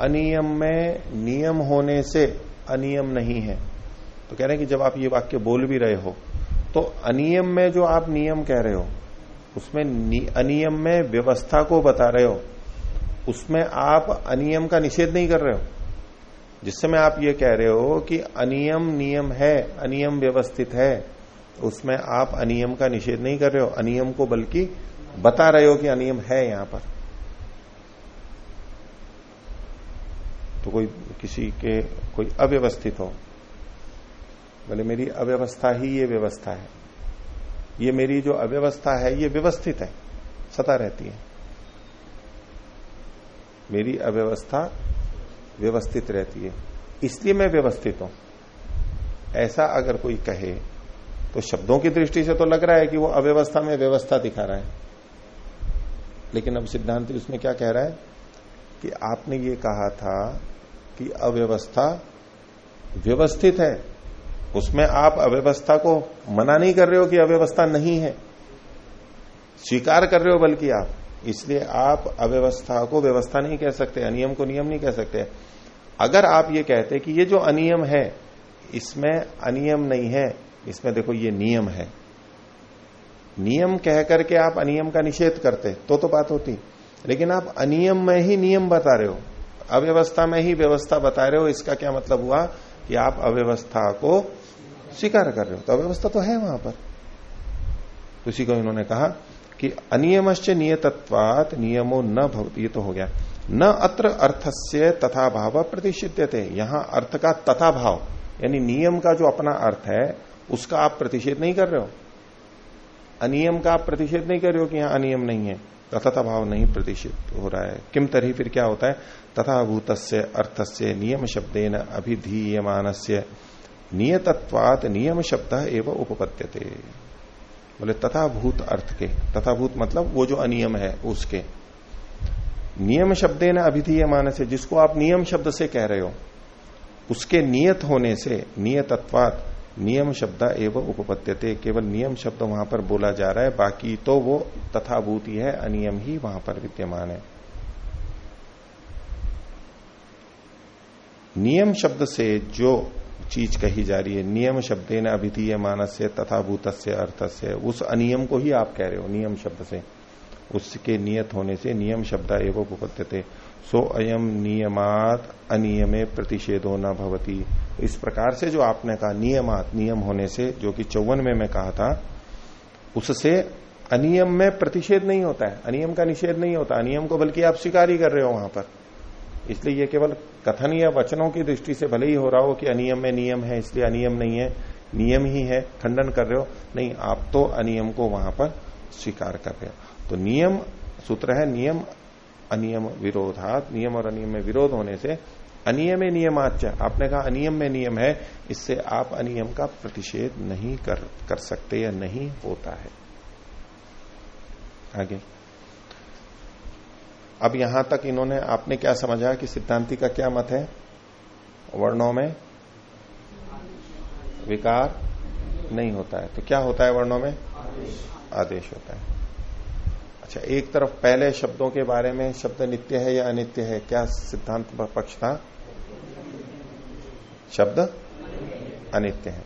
अनियम में नियम होने से अनियम नहीं है। तो कह रहे हैं कि जब आप ये वाक्य बोल भी रहे हो तो अनियम में जो आप नियम कह रहे हो, उसमें अनियम में व्यवस्था को बता रहे हो, उसमें आप अनियम का निषेध नहीं कर रहे हो। जिस समय आप ये कह रहे हो कि अनियम नियम है, अनियम व्यवस्थित है, उसमें आप अनियम का निषेध नहीं कर रहे हो। अनियम को बल्कि बता रहे हो कि अनियम है यहाँ पर। तो कोई किसी के कोई अव्यवस्थित हो। बोले, मेरी अव्यवस्था ही ये व्यवस्था है। ये मेरी जो अव्यवस्था है, ये व्यवस्थित है, सता रहती है। मेरी अव्यवस्था व्यवस्थित रहती है। इसलिए मैं व्यवस्थित हूँ। ऐसा अगर कोई कहे तो शब्दों की दृष्टि से तो लग रहा है कि वो अव्यवस्था में व्यवस्था दिखा रहा है। लेकिन अब सिद्धांत उसमें क्या कह रहा है? कि आपने ये कहा था कि अव्यवस्था व्यवस्थित है। उसमें आप अव्यवस्था को मना नहीं कर रहे हो कि अव्यवस्था नहीं है। स्वीकार कर रहे हो बल्कि आप। इसलिए आप अव्यवस्था को व्यवस्था नहीं कह सकते, अनियम को नियम नहीं कह सकते। अगर आप ये कहते कि ये जो अनियम है, इसमें अनियम नहीं है, इसमें देखो ये नियम है। नियम कह करके आप अनियम का निषेध करते तो तो बात होती। लेकिन आप अनियम में ही नियम बता रहे हो। अव्यवस्था में ही व्यवस्था बता रहे हो, इसका क्या मतलब हुआ कि आप अव्यवस्था को स्वीकार कर रहे हो तो अव्यवस्था तो है वहाँ पर। उसी को इन्होंने कहा कि अनियमश्च नियतत्वात नियमो न भवती, ये तो हो गया। न अत्र अर्थस्य तथा भाव प्रतिषिध्य थे यहाँ अर्थ का तथा भाव, यानी नियम का जो अपना अर्थ है, उसका आप प्रतिषेध नहीं कर रहे हो। अनियम का आप प्रतिषेध नहीं कर रहे हो कि यहाँ अनियम नहीं है, तथा भाव नहीं प्रतिषेध हो रहा है। किम तरी फिर क्या होता है? तथा भूत अर्थस्य नियम शब्देन अभिधीयमान नियतत्वात नियम शब्द एवं उपपद्यते। बोले, तथा भूत अर्थ के, तथा भूत मतलब वो जो अनियम है, उसके। नियम शब्दे न अभिधीयमान से जिसको आप नियम शब्द से कह रहे हो, उसके नियत होने से नियतत्वात नियम शब्द एवं उपपद्यते। केवल नियम शब्द वहाँ पर बोला जा रहा है, बाकी तो वो तथाभूत ही है, अनियम ही वहाँ पर विद्यमान है। नियम शब्द से जो चीज़ कही जा रही है। नियम शब्द न अभिधीय मानस से तथा भूत से अर्थ से उस अनियम को ही आप कह रहे हो, नियम शब्द से। उसके नियत होने से नियम शब्द एवं उपपद्यते। सो अयम नियमात अनियमे प्रतिषेधो न भवती। इस प्रकार से जो आपने कहा नियमात, नियम होने से, जो कि चौवन में मैं कहा था, उससे अनियम में प्रतिषेध नहीं होता है। अनियम का निषेध नहीं होता। अनियम को बल्कि आप स्वीकार ही कर रहे हो वहाँ पर। इसलिए ये केवल कथन या वचनों की दृष्टि से भले ही हो रहा हो कि अनियम में नियम है, इसलिए अनियम नहीं है, नियम ही है, खंडन कर रहे हो। नहीं, आप तो अनियम को वहाँ पर स्वीकार कर रहे हो। तो नियम सूत्र है, नियम अनियम विरोधात, नियम और अनियम में विरोध होने से अनियम नियमाच आपने कहा अनियम में नियम है, इससे आप अनियम का प्रतिषेध नहीं कर कर सकते या नहीं होता है। आगे। अब यहाँ तक इन्होंने, आपने क्या समझा कि सिद्धांति का क्या मत है? वर्णों में विकार नहीं होता है। तो क्या होता है वर्णों में? आदेश आदेश होता है। अच्छा एक तरफ़ पहले शब्दों के बारे में शब्द नित्य है या अनित्य है? क्या सिद्धांत पक्ष था? शब्द अनित्य है।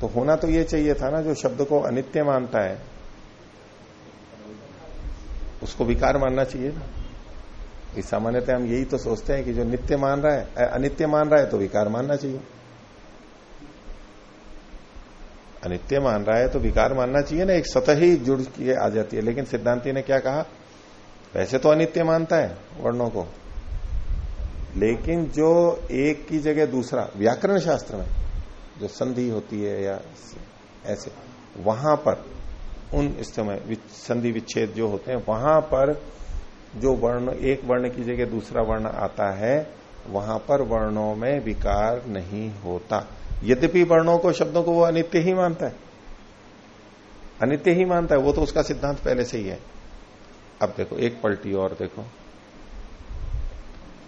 तो होना तो ये चाहिए था ना, जो शब्द को अनित्य मानता है, उसको विकार मानना चाहिए ना इस सामान्यतः हम यही तो सोचते हैं कि जो नित्य मान रहा है अनित्य मान रहा है तो विकार मानना चाहिए। अनित्य मान रहा है तो विकार मानना चाहिए ना, एक सतह ही जुड़ के आ जाती है। लेकिन सिद्धांति ने क्या कहा? वैसे तो अनित्य मानता है वर्णों को। लेकिन जो एक की जगह दूसरा, व्याकरण शास्त्र में जो संधि होती है या ऐसे, वहाँ पर, उन समय संधि विच्छेद जो होते हैं, वहाँ पर जो वर्ण, एक वर्ण की जगह दूसरा वर्ण आता है, वहाँ पर वर्णों में विकार नहीं होता। यद्यपि वर्णों को, शब्दों को वो अनित्य ही मानता है। अनित्य ही मानता है, वो तो उसका सिद्धांत पहले से ही है। अब देखो, एक पलटी और देखो।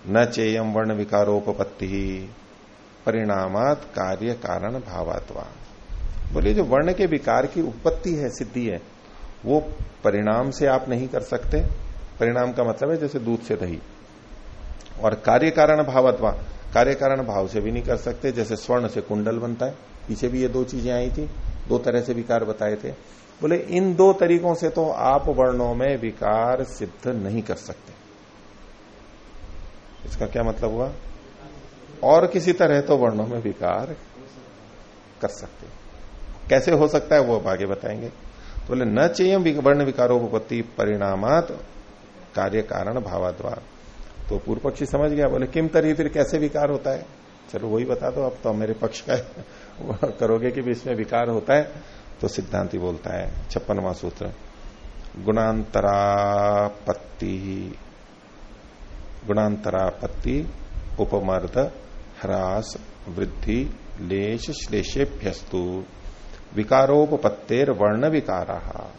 न चेयम वर्ण विकारोपत्ति परिणामात कार्य कारण भावात्वा बोलिए, जो वर्ण के विकार की उत्पत्ति है, सिद्धि है, वो परिणाम से आप नहीं कर सकते। परिणाम का मतलब है जैसे दूध से दही। और कार्य कारण भावत्वा कार्य कारण भाव से भी नहीं कर सकते, जैसे स्वर्ण से कुंडल बनता है। पीछे भी ये दो चीज़ें आई थी, दो तरह से विकार बताए थे। बोले, इन दो तरीकों से तो आप वर्णों में विकार सिद्ध नहीं कर सकते। इसका क्या मतलब हुआ? और किसी तरह तो वर्णों में विकार कर सकते। कैसे हो सकता है वो आगे बताएँगे। तो बोले, न चाहिए वर्ण विकारोपत्ति परिणामात कार्य कारण भावाद्वार। तो पूर्व पक्षी समझ गया, बोले, किम तरी, फिर कैसे विकार होता है? चलो, वही बता दो, अब तो मेरे पक्ष का (laughs) करोगे कि इसमें विकार होता है? तो सिद्धांति बोलता है, छप्पनवा सूत्र, गुणांतरापत्ति गुणांतरापत्ति, उपमर्द, ह्रास, वृद्धि, लेश, श्लेषेभ्यस्तु विकारोपत्तेर वर्ण विकारा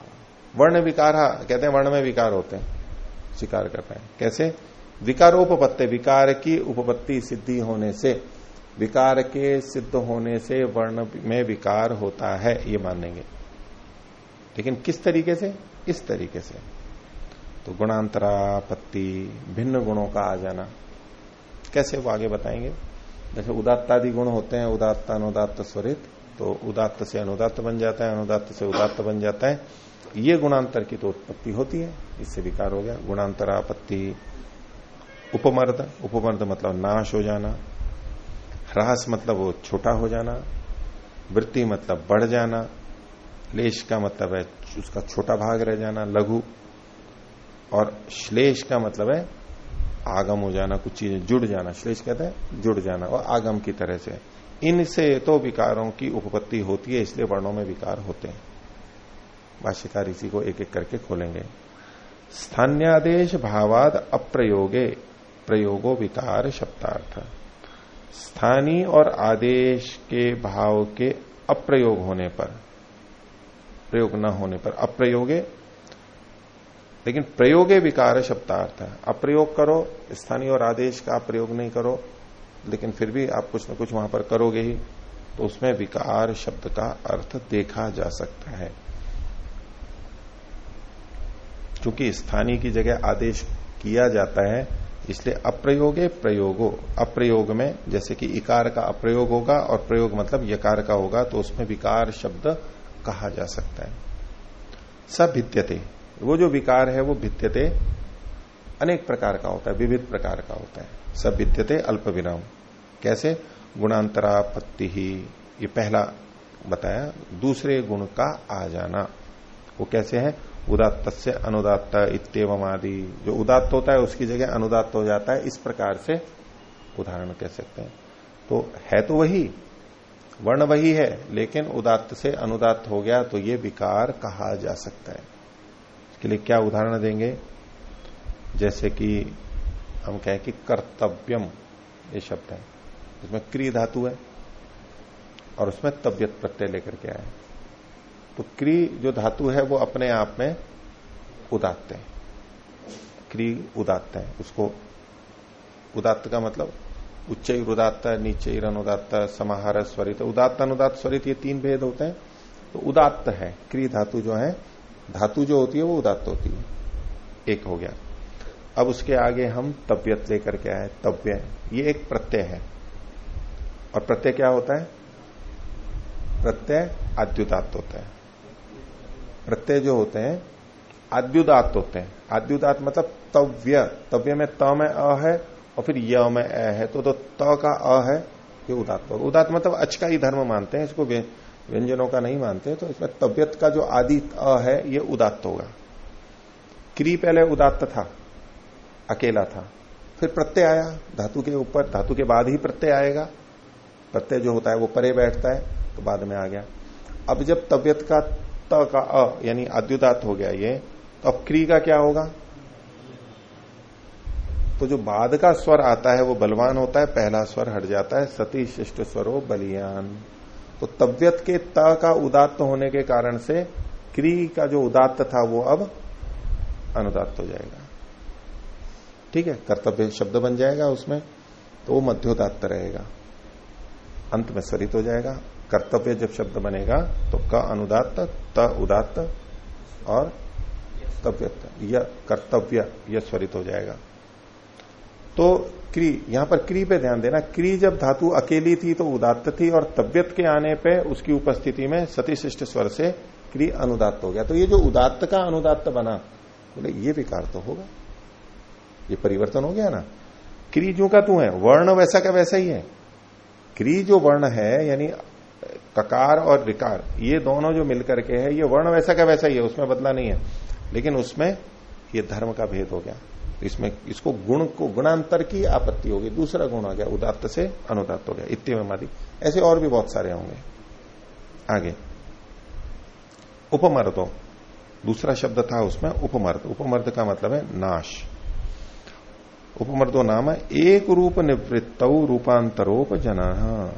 वर्ण विकारा कहते हैं वर्ण में विकार होते हैं। स्वीकार करते हैं कैसे? विकारोपत्ति विकार की उपपत्ति सिद्धि होने से। विकार के सिद्ध होने से वर्ण में विकार होता है, ये मानेंगे लेकिन किस तरीके से? इस तरीके से। तो गुणांतरापत्ति, भिन्न गुणों का आ जाना। कैसे वो आगे बताएँगे? जैसे उदात्तादि गुण होते हैं, उदात्त, अनुदात्त, स्वरित। तो उदात्त से अनुदात्त बन जाता है, अनुदात्त से उदात्त बन जाता है। ये गुणांतर की तो उत्पत्ति होती है, इससे विकार हो गया। गुणांतरापत्ति उपमर्द उपमर्द मतलब नाश हो जाना, ह्रास मतलब वो छोटा हो जाना, वृत्ति मतलब बढ़ जाना लेश का मतलब है उसका छोटा भाग रह जाना, लघु, और श्लेष का मतलब है आगम हो जाना, कुछ चीज़ें जुड़ जाना, श्लेष कहते हैं जुड़ जाना, और आगम की तरह से। इनसे तो विकारों की उपपत्ति होती है, इसलिए वर्णों में विकार होते हैं। भाष्यकार इसी को एक एक करके खोलेंगे। स्थान्यादेश भावाद अप्रयोगे, प्रयोगो विकार शब्दार्थ। स्थानीय और आदेश के भाव के अप्रयोग होने पर, प्रयोग न होने पर, अप्रयोगे, लेकिन प्रयोगे विकार शब्दार्थ अप्रयोग करो स्थानीय और आदेश का प्रयोग नहीं करो, लेकिन फिर भी आप कुछ ना कुछ वहाँ पर करोगे ही तो उसमें विकार शब्द का अर्थ देखा जा सकता है। क्योंकि स्थानीय की जगह आदेश किया जाता है, इसलिए अप्रयोगे प्रयोगो। अप्रयोग में जैसे कि इकार का अप्रयोग होगा और प्रयोग मतलब यकार का होगा तो उसमें विकार शब्द कहा जा सकता है। सब भित्यते। वो जो विकार है वो भित्यते अनेक प्रकार का होता है, विविध प्रकार का होता है। सब भित्यते अल्प विराम। कैसे? गुणांतरापत्ति ही। ये पहला बताया, दूसरे गुण का आ जाना। वो कैसे है? उदात्त से अनुदात्त इतम आदि जो उदात्त होता है, उसकी जगह अनुदात्त हो जाता है। इस प्रकार से उदाहरण कह सकते हैं। तो है तो वही, वर्ण वही है, लेकिन उदात्त से अनुदात्त हो गया तो ये विकार कहा जा सकता है। इसके लिए क्या उदाहरण देंगे? जैसे कि हम कहें कि कर्तव्यम, ये शब्द है। इसमें क्री धातु है और उसमें तबियत प्रत्यय लेकर के आए तो क्री जो धातु है, वो अपने आप में उदात्त है। क्री उदात्त है। उसको उदात्त का मतलब उच्च उदात्त नीचे अनुदात्त समाहार स्वरित। उदात्त अनुदात स्वरित ये तीन भेद होते हैं। तो उदात्त है। क्री धातु जो है, धातु जो होती है, वो उदात्त होती है। एक हो गया। अब उसके आगे हम तबियत लेकर के आए। तव्य। ये एक प्रत्यय है। और प्रत्यय क्या होता है? प्रत्यय आद्युदात होता है। प्रत्यय जो होते हैं आद्युदात होते हैं। आद्युदात मतलब तव्य। तव्य में त में अ है और फिर य में अ है। तो, तो त का अ है ये उदात उदात मतलब अच का ही धर्म मानते हैं इसको व्यंजनों का नहीं मानते तो इसमें तबियत का जो आदि अ है ये उदात्त होगा। क्री पहले उदात्त था अकेला था। फिर प्रत्यय आया धातु के ऊपर धातु के बाद ही प्रत्यय आएगा। प्रत्यय जो होता है वो परे बैठता है तो बाद में आ गया। अब जब तबियत का त का अ, यानी अद्युदात हो गया ये तो अब क्री का क्या होगा? तो जो बाद का स्वर आता है, वो बलवान होता है, पहला स्वर हट जाता है, सती शिष्ट स्वरो बलियान। तो तबियत के त का उदात्त होने के कारण से क्री का जो उदात्त था, वो अब अनुदात्त हो जाएगा। ठीक है? कर्तव्य शब्द बन जाएगा उसमें तो वो मध्योदात्त रहेगा। अंत में स्वरित हो जाएगा। कर्तव्य जब शब्द बनेगा तो क अनुदात त उदात और तव्य यह कर्तव्य, यह स्वरित हो जाएगा। तो क्री, यहाँ पर क्री पे ध्यान देना। क्री जब धातु अकेली थी तो उदात्त थी और तबियत के आने पे उसकी उपस्थिति में सतीशिष्ट स्वर से क्री अनुदात्त हो गया। तो ये जो उदात्त का अनुदात्त बना, बोले तो ये विकार तो होगा। ये परिवर्तन हो गया ना। क्री जो का तू है, वर्ण वैसा का वैसा ही है। क्री जो वर्ण है, यानी ककार और रिकार ये दोनों जो मिलकर के है, ये वर्ण वैसा का वैसा ही है, उसमें बदला नहीं है। लेकिन उसमें ये धर्म का भेद हो गया। इसमें, इसको गुण को गुणांतर की आपत्ति होगी दूसरा गुण आ गया, उदात्त से अनुदात्त हो गया इतने आदि ऐसे और भी बहुत सारे होंगे। आगे। उपमर्दो। दूसरा शब्द था उसमें उपमर्द। उपमर्द का मतलब है नाश। उपमर्दो नाम है, एक रूप निवृत्त रूपांतरोप जना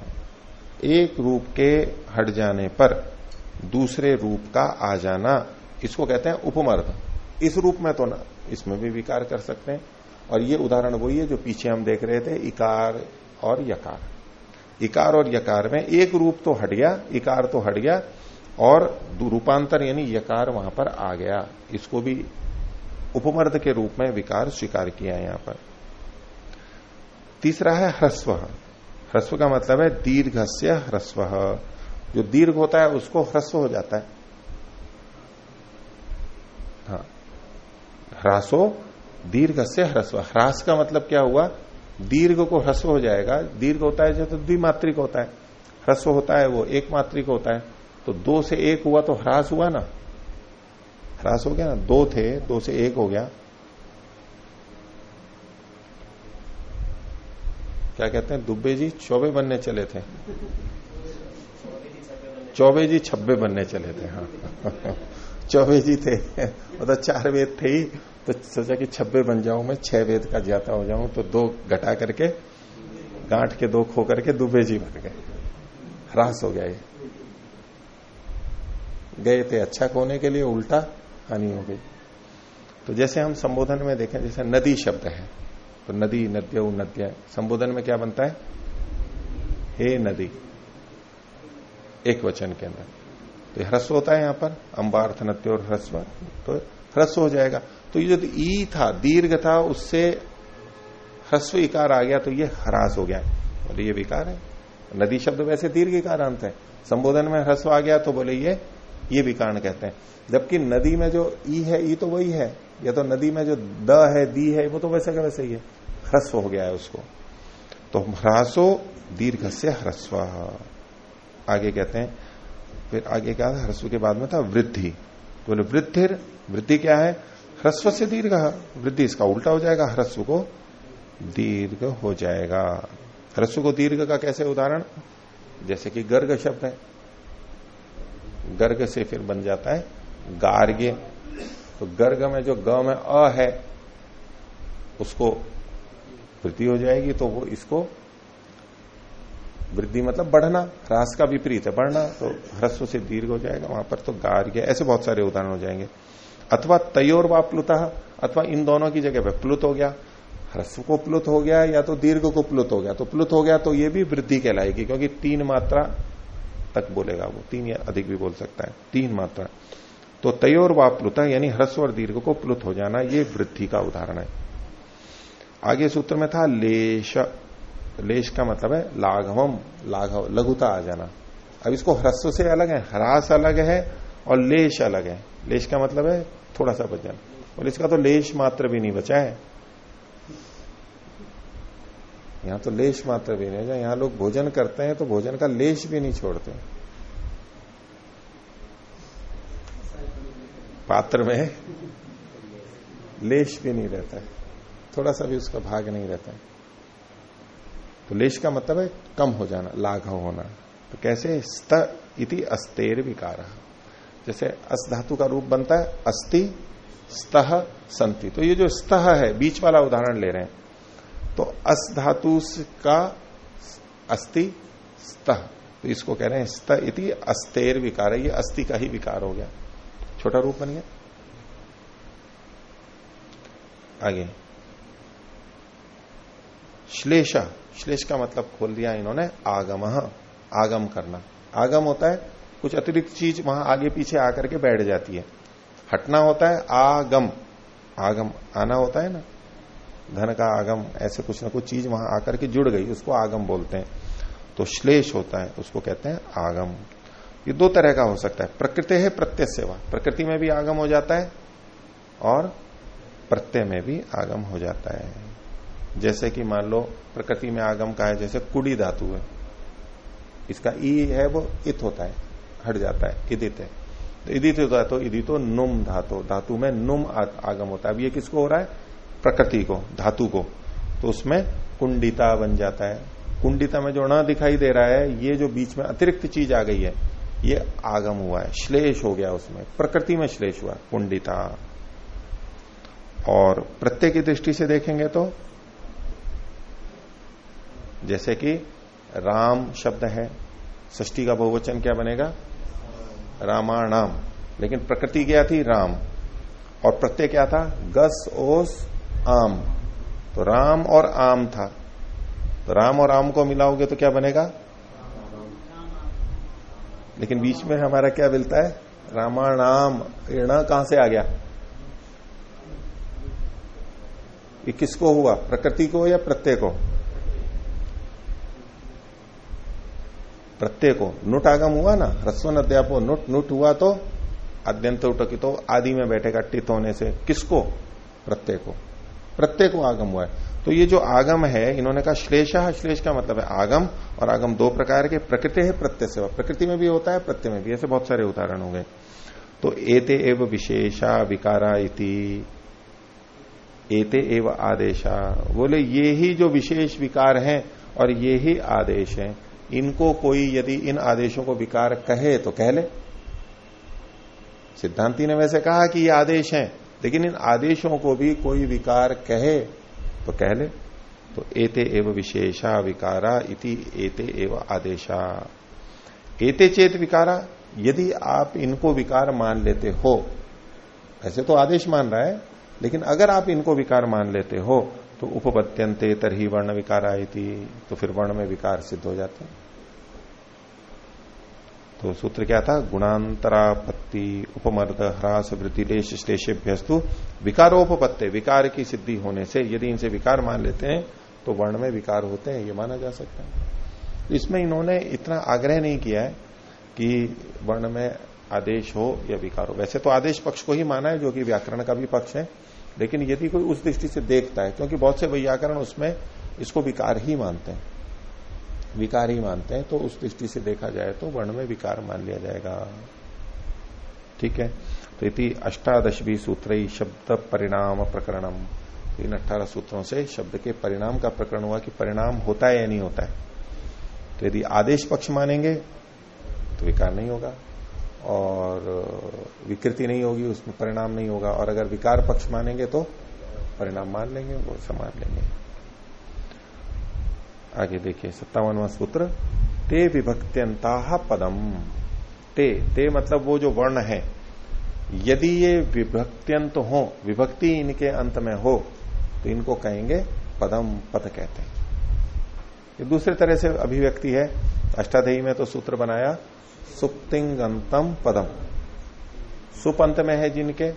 एक रूप के हट जाने पर दूसरे रूप का आ जाना, इसको कहते हैं उपमर्द। इस रूप में तो ना, इसमें भी विकार कर सकते हैं। और ये उदाहरण वही है जो पीछे हम देख रहे थे, इकार और यकार। इकार और यकार में एक रूप तो हट गया, इकार तो हट गया, और रूपांतर यानी यकार वहाँ पर आ गया। इसको भी उपमर्द के रूप में विकार स्वीकार किया यहाँ पर। तीसरा है ह्रस्व। ह्रस्व का मतलब है दीर्घस्य ह्रस्व। जो दीर्घ होता है, उसको ह्रस्व हो जाता है। हाँ। ह्रासो दीर्घ से ह्रस्व। ह्रास का मतलब क्या हुआ? दीर्घ को ह्रस्व हो जाएगा। दीर्घ होता है जो तो द्विमात्रिक होता है। ह्रस्व होता है, वो एक मात्रिक होता है। तो दो से एक हुआ तो ह्रास हुआ ना? ह्रास हो गया ना? दो थे, दो से एक हो गया। क्या कहते हैं दुब्बे जी चौबे बनने चले थे। चौबे जी छब्बे बनने चले थे हाँ। चौबे जी थे मतलब चार वेद थे ही तो सोचा कि छब्बे बन जाऊँ मैं, छह वेद का ज़्यादा हो जाऊँ तो दो घटा करके, गांठ के दो खो करके दुबे जी बन गए। ह्रास हो गया ये। गए थे अच्छा खोने के लिए, उल्टा हानि हो गई। तो जैसे हम संबोधन में देखें, जैसे नदी शब्द है। तो नदी, नद्य नद्य संबोधन में क्या बनता है? हे नदी। एक वचन के अंदर। तो ह्रस्व होता है यहाँ पर अंबार्थ नत्य और ह्रस्व। तो ह्रस्व हो जाएगा। तो ये जो ई था, दीर्घ था, उससे ह्रस्व इकार आ गया तो ये हरास हो गया। बोले, ये विकार है। नदी शब्द वैसे दीर्घ इकार अंत है। संबोधन में ह्रस्व आ गया तो बोले, ये ये विकार कहते हैं। जबकि नदी में जो ई है, ई तो वही है। या तो नदी में जो द है, दी है, वो तो वैसे का वैसे ही है। ह्रस्व हो गया है उसको। तो ह्रासो दीर्घ से ह्रस्व। आगे कहते हैं, फिर आगे क्या था? ह्रस्व के बाद में था वृद्धि। बोले तो वृद्धिर, वृद्धि क्या है? ह्रस्व से दीर्घ। वृद्धि इसका उल्टा हो जाएगा, ह्रस्व को दीर्घ हो जाएगा। ह्रस्व को दीर्घ का कैसे उदाहरण? जैसे कि गर्ग शब्द है। गर्ग से फिर बन जाता है गार्ग्य। तो गर्ग में जो ग में अ है, उसको वृद्धि हो जाएगी तो वो इसको वृद्धि मतलब बढ़ना, ह्रास का विपरीत है, बढ़ना तो ह्रस्व से दीर्घ हो जाएगा, वहाँ पर तो गार्ग्य ऐसे बहुत सारे उदाहरण हो जाएँगे। अथवा तयोर व प्लुत, अथवा इन दोनों की जगह पर प्लुत हो गया, ह्रस्व को प्लुत हो गया या तो दीर्घ को प्लुत हो गया तो प्लुत हो गया तो ये भी वृद्धि कहलाएगी, क्योंकि तीन मात्रा तक बोलेगा वो, तीन या अधिक भी बोल सकता है, तीन मात्रा। तो तयोर व यानी ह्रस्व और दीर्घ को प्लुत हो जाना, ये वृद्धि का उदाहरण है। आगे सूत्र में था लेश लेश का मतलब है लाघवम, लाघव, लघुता आ जाना। अब इसको ह्रस्व से अलग है, ह्रास अलग है और लेश अलग है। लेश का मतलब है थोड़ा सा वज़न। और इसका तो लेश मात्र भी नहीं बचा है। यहाँ तो लेश मात्र भी नहीं है। यहाँ लोग भोजन करते हैं तो भोजन का लेश भी नहीं छोड़ते। पात्र में लेश भी नहीं रहता है। थोड़ा सा भी उसका भाग नहीं रहता है। तो लेश का मतलब है कम हो जाना, लाघव होना। तो कैसे? स्त इति अस्तेर विकार। जैसे अस धातु का रूप बनता है, अस्ति, स्तः, संति। तो ये जो स्तः है, बीच वाला उदाहरण ले रहे हैं। तो अस धातु का अस्ति, स्तः। तो इसको कह रहे हैं स्त इति अस्तेर विकार। है ये अस्थि का ही विकार हो गया। छोटा रूप बन गया। आगे। श्लेषा। श्लेष का मतलब खोल दिया इन्होंने, आगम। आगम करना। आगम होता है, कुछ अतिरिक्त चीज़ वहाँ आगे पीछे आकर के बैठ जाती है। हटना होता है, आगम। आगम आना होता है ना? धन का आगम, ऐसे कुछ ना कुछ चीज़ वहाँ आकर के जुड़ गई, उसको आगम बोलते हैं। तो श्लेष होता है, उसको कहते हैं आगम। ये दो तरह का हो सकता है, प्रकृति है, प्रत्यय सेवा। प्रकृति में भी आगम हो जाता है और प्रत्यय में भी आगम हो जाता है। जैसे कि मान लो प्रकृति में आगम का है, जैसे कुड़ी धातु है। इसका ई है, वो इत होता है, हट जाता है, इदित है। तो इदित होता है तो इदित तो नुम धातु धातु में नुम आगम होता है। अब ये किसको हो रहा है? प्रकृति को, धातु को। तो उसमें कुंडिता बन जाता है। कुंडिता में जो न दिखाई दे रहा है, ये जो बीच में अतिरिक्त चीज़ आ गई है, ये आगम हुआ है, श्लेष हो गया उसमें। प्रकृति में श्लेष हुआ, कुंडिता। और प्रत्यय की दृष्टि से देखेंगे तो जैसे कि राम शब्द है षष्टी का बहुवचन क्या बनेगा? रामाणाम लेकिन प्रकृति क्या थी? राम। और प्रत्यय क्या था? गस, ओस, आम। तो राम और आम था। तो राम और आम को मिलाओगे तो क्या बनेगा? लेकिन बीच में हमारा क्या मिलता है? रामाणाम ऋण कहाँ से आ गया? ये किसको हुआ? प्रकृति को या प्रत्यय को? प्रत्यय को नुट आगम हुआ ना? रस्वन अध्यापो, नुट नुट हुआ तो अद्यंत उटकी तो आदि में बैठेगा टित होने से। किसको? प्रत्यय को प्रत्यय को आगम हुआ है। तो ये जो आगम है, इन्होंने कहा श्लेष श्लेष का मतलब है आगम, और आगम दो प्रकार के। प्रकृति है, प्रत्यय सेवा। प्रकृति में भी होता है, प्रत्यय में भी। ऐसे बहुत सारे उदाहरण हो गए तो एते एव विशेषा विकारा इति। एते एव आदेशा। बोले, ये ही जो विशेष विकार हैं, और ये ही आदेश हैं। इनको कोई यदि इन आदेशों को विकार कहे तो कह ले। सिद्धांति ने वैसे कहा कि ये आदेश हैं, लेकिन इन आदेशों को भी कोई विकार कहे तो कह ले। तो एते एव विशेषा विकारा इति एते एव आदेशा। एते चेत विकारा, यदि आप इनको विकार मान लेते हो, ऐसे तो आदेश मान रहा है, लेकिन अगर आप इनको विकार मान लेते हो तो उपपत्यंते तरही वर्ण विकार आई थी तो फिर वर्ण में विकार सिद्ध हो जाते तो सूत्र क्या था? गुणांतरापत्ति उपमर्द ह्रास वृद्धि देश श्लेषेभ्यस्तु विकारोपत्ति विकार की सिद्धि होने से यदि इनसे विकार मान लेते हैं तो वर्ण में विकार होते हैं, ये माना जा सकता है। इसमें इन्होंने इतना आग्रह नहीं किया है कि वर्ण में आदेश हो या विकार हो। वैसे तो आदेश पक्ष को ही माना है, जो कि व्याकरण का भी पक्ष है। लेकिन यदि कोई उस दृष्टि से देखता है, क्योंकि बहुत से वैयाकरण उसमें इसको विकार ही मानते हैं। विकार ही मानते हैं तो उस दृष्टि से देखा जाए तो वर्ण में विकार मान लिया जाएगा। ठीक है? तो इति अष्टादशवी सूत्र शब्द परिणाम प्रकरणम। इन अट्ठारह सूत्रों से शब्द के परिणाम का प्रकरण हुआ कि परिणाम होता है या नहीं होता है। तो यदि आदेश पक्ष मानेंगे तो विकार नहीं होगा। और विकृति नहीं होगी, उसमें परिणाम नहीं होगा। और अगर विकार पक्ष मानेंगे तो परिणाम मान लेंगे, वो संभाल लेंगे। आगे देखिए, सत्तावनवा सूत्र, ते विभक्त्यंता पदम। ते ते मतलब वो जो वर्ण है। यदि ये विभक्त्यंत हो, विभक्ति इनके अंत में हो तो इनको कहेंगे पदम पद कहते हैं। ये दूसरे तरह से अभिव्यक्ति है। अष्टाध्यायी में तो सूत्र बनाया सुप्तिंगंतम पदम। सुप अंत में है जिनके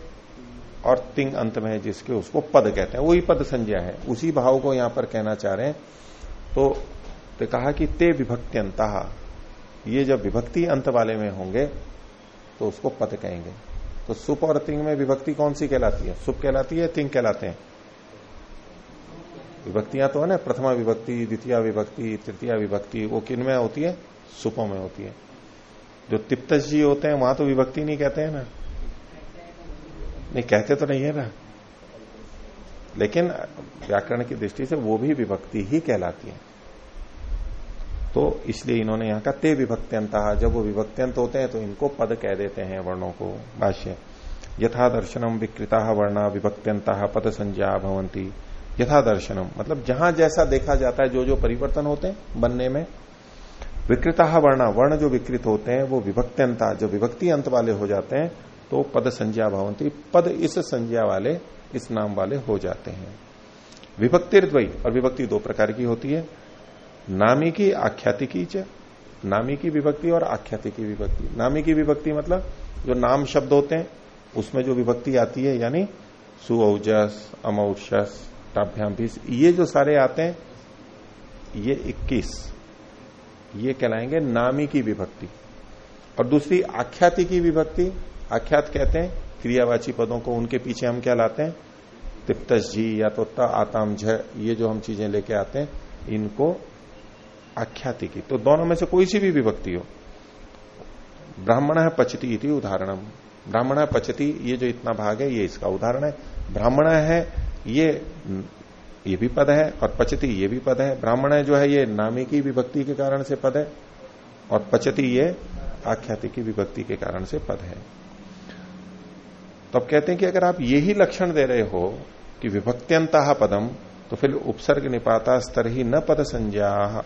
और तिंग अंत में है जिसके उसको पद कहते हैं। वही पद संज्ञा है। उसी भाव को यहाँ पर कहना चाह रहे हैं। तो, तो कहा कि ते विभक्त्यंता। ये जब विभक्ति अंत वाले में होंगे तो उसको पद कहेंगे। तो सुप और तिंग में विभक्ति कौन सी कहलाती है? सुप कहलाती है तिंग कहलाते हैं। विभक्तियाँ तो है ना प्रथमा विभक्ति द्वितीय विभक्ति तृतीय विभक्ति वो किन में होती है? सुपों में होती है। जो तिप्त जी होते हैं, वहाँ तो विभक्ति नहीं कहते हैं ना। नहीं, कहते तो नहीं है ना। लेकिन व्याकरण की दृष्टि से वो भी विभक्ति ही कहलाती है। तो इसलिए इन्होंने यहाँ का ते विभक्त्यंत जब वो विभक्त्यंत होते हैं तो इनको पद कह देते हैं वर्णों को, भाष्य। यथा दर्शनम विकृता वर्णा विभक्त्यंत पद संज्ञा भवंती यथा दर्शनम। मतलब जहाँ जैसा देखा जाता है जो जो परिवर्तन होते हैं, बनने में विकृता वर्णा, वर्ण जो विकृत होते हैं, वो विभक्त्यंता जो विभक्ति अंत वाले हो जाते हैं तो पद संज्ञा भवंती, पद इस संज्ञा वाले, इस नाम वाले हो जाते हैं। विभक्तिर्द्वयी, और विभक्ति दो प्रकार की होती है। नामी की आख्याति की च, नामी की विभक्ति और आख्याति की विभक्ति। नामी की विभक्ति मतलब जो नाम शब्द होते हैं, उसमें जो विभक्ति आती है, यानी सुऔजस, अमौषस टाभ्याम ये जो सारे आते हैं, ये 21 ये कहलाएँगे नामी की विभक्ति। और दूसरी, आख्याति की विभक्ति। आख्यात कहते हैं, क्रियावाची पदों को उनके पीछे हम क्या लाते हैं? तिप्तस जी या तो आताम झ ये जो हम चीज़ें लेके आते हैं, इनको आख्याति की। तो दोनों में से कोई सी भी विभक्ति हो। ब्राह्मण है पचती थी उदाहरण ब्राह्मण है पचती, ये जो इतना भाग है, ये इसका उदाहरण है। ब्राह्मण है, ये ये भी पद है और पचती ये भी पद है। ब्राह्मण है जो है ये नामी की विभक्ति के कारण से पद है और पचती ये आख्याति की विभक्ति के कारण से पद है। तो अब कहते हैं कि अगर आप यही लक्षण दे रहे हो कि विभक्त्यंत पदम तो फिर उपसर्ग निपाता स्तर ही न पद संज्ञा।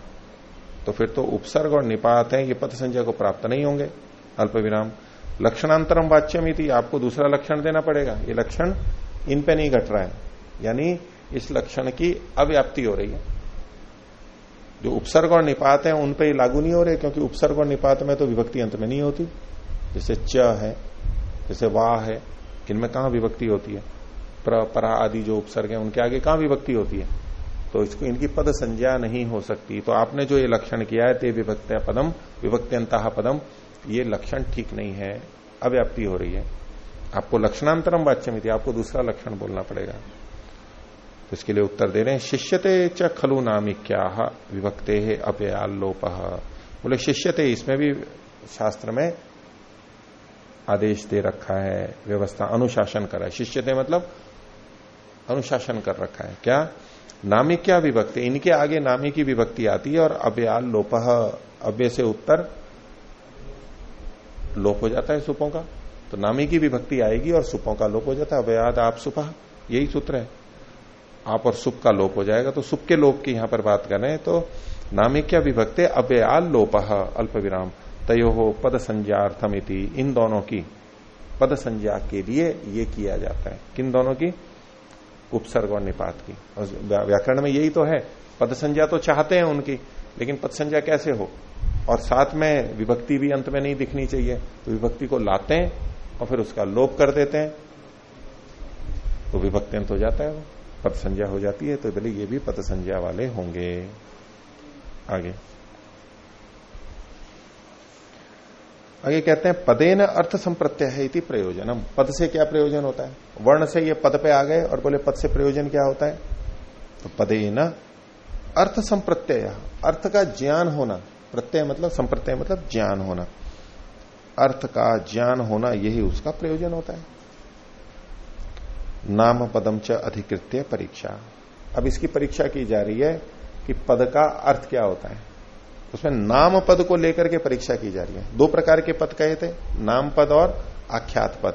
तो फिर तो उपसर्ग और निपात है, ये पद संज्ञा को प्राप्त नहीं होंगे। अल्प विराम। लक्षणांतरम वाच्यम थी आपको दूसरा लक्षण देना पड़ेगा। ये लक्षण इन पे नहीं घट रहा है। यानी इस लक्षण की अव्याप्ति हो रही है। जो उपसर्ग और निपात है, उन पर लागू नहीं हो रहे, क्योंकि उपसर्ग और निपात में तो विभक्ति अंत में नहीं होती। जैसे च है, जैसे वाह है, इनमें कहा विभक्ति होती है? प्र, परा आदि जो उपसर्ग है, उनके आगे कहाँ विभक्ति होती है? तो इसको, इनकी पद संज्ञा नहीं हो सकती। तो आपने जो ये लक्षण किया है, ते विभक्त पदम, विभक्त्यंता पदम, ये लक्षण ठीक नहीं है, अव्याप्ति हो रही है। आपको लक्षणांतरम वाच्यम आपको दूसरा लक्षण बोलना पड़ेगा। तो इसके लिए उत्तर दे रहे हैं, शिष्यते च खलु नामिक्या विभक्ते है अव्यालोप बोले, शिष्यते, इसमें भी शास्त्र में आदेश दे रखा है, व्यवस्था, अनुशासन कर रहा है। शिष्यते मतलब अनुशासन कर रखा है। क्या? नामी क्या विभक्ति? इनके आगे नामी की विभक्ति आती है और अव्याल लोप अव्य से उत्तर लोप हो जाता है सुपों का। तो नामी की विभक्ति आएगी और सुपों का लोप हो जाता है। अव्याद आप सुपह यही सूत्र है। आप और सुप का लोप हो जाएगा। तो सुप के लोप की यहाँ पर बात कर तो नामी क्या विभक्ति? अव्याल लोप अल्प विराम तयो हो पद संज्ञार्थम इन दोनों की पद संज्ञा के लिए ये किया जाता है। किन दोनों की? उपसर्ग और निपात की। व्याकरण में यही तो है। पद संज्ञा तो चाहते हैं उनकी, लेकिन पद संज्ञा कैसे हो? और साथ में विभक्ति भी अंत में नहीं दिखनी चाहिए। तो विभक्ति को लाते हैं और फिर उसका लोप कर देते हैं। तो विभक्ति अंत हो जाता है वो। पद संज्ञा हो जाती है तो बोले ये भी पद संज्ञा वाले होंगे। आगे। आगे कहते हैं पदे न अर्थ संप्रत्यय है इति प्रयोजनम। पद से क्या प्रयोजन होता है? वर्ण से ये पद पे आ गए और बोले, पद से प्रयोजन क्या होता है? तो पदे न अर्थ संप्रत्यय अर्थ का ज्ञान होना। प्रत्यय मतलब संप्रत्यय मतलब ज्ञान होना। अर्थ का ज्ञान होना, यही उसका प्रयोजन होता है। नाम पदम च अधिकृत्य परीक्षा। अब इसकी परीक्षा की जा रही है कि पद का अर्थ क्या होता है। उसमें नाम पद को लेकर के परीक्षा की जा रही है। दो प्रकार के पद कहे थे, नाम पद और आख्यात पद।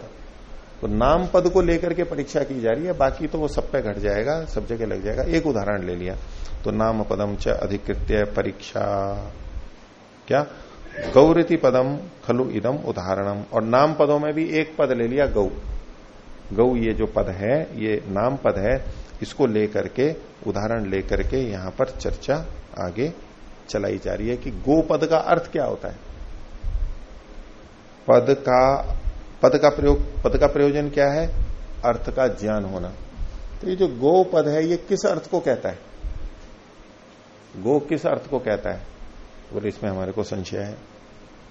तो नाम पद को लेकर के परीक्षा की जा रही है, बाकी तो वो सब पे घट जाएगा, सब जगह लग जाएगा। एक उदाहरण ले लिया। तो नाम पदम च अधिकृत्य परीक्षा। क्या? गौरति पदम खलु इदम उदाहरणम। और नाम पदों में भी एक पद ले लिया गौ। गौ ये जो पद है, ये नाम पद है, इसको लेकर के, उदाहरण लेकर के यहाँ पर चर्चा आगे चलाई जा रही है कि गो पद का अर्थ क्या होता है? पद का पद का प्रयोग, पद का प्रयोजन क्या है? अर्थ का ज्ञान होना। तो ये जो गो पद है, ये किस अर्थ को कहता है? गो किस अर्थ को कहता है? बोले, इसमें हमारे को संशय है।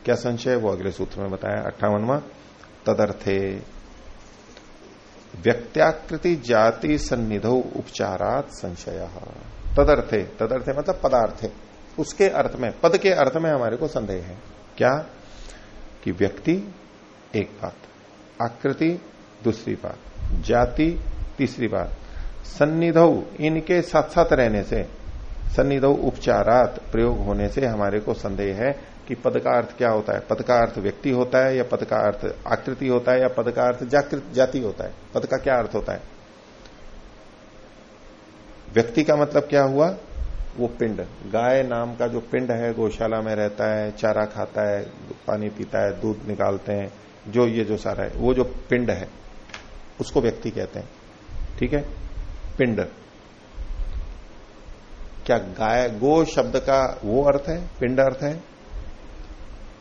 क्या संशय है? वो अगले सूत्र में बताया, अट्ठावनवा, तदर्थे व्यक्त्याकृति जाति सन्निधो उपचारात संशय। तदर्थे तदर्थे मतलब पदार्थे। उसके अर्थ में, पद के अर्थ में हमारे को संदेह है। क्या? कि व्यक्ति, एक बात। आकृति, दूसरी बात। जाति, तीसरी बात। सन्निध, इनके साथ साथ रहने से, सन्निध उपचारात प्रयोग होने से हमारे को संदेह है। कि पद का अर्थ क्या होता है? पद का अर्थ व्यक्ति होता है या पद का अर्थ आकृति होता है या पद का अर्थ जाकृत, जाति होता है? पद का क्या अर्थ होता है? व्यक्ति का मतलब क्या हुआ? वो पिंड। गाय नाम का जो पिंड है, गौशाला में रहता है, चारा खाता है, पानी पीता है, दूध निकालते हैं, जो ये जो सारा है, वो जो पिंड है, उसको व्यक्ति कहते हैं। ठीक है? पिंड। क्या गाय, गो शब्द का वो अर्थ है? पिंड अर्थ है?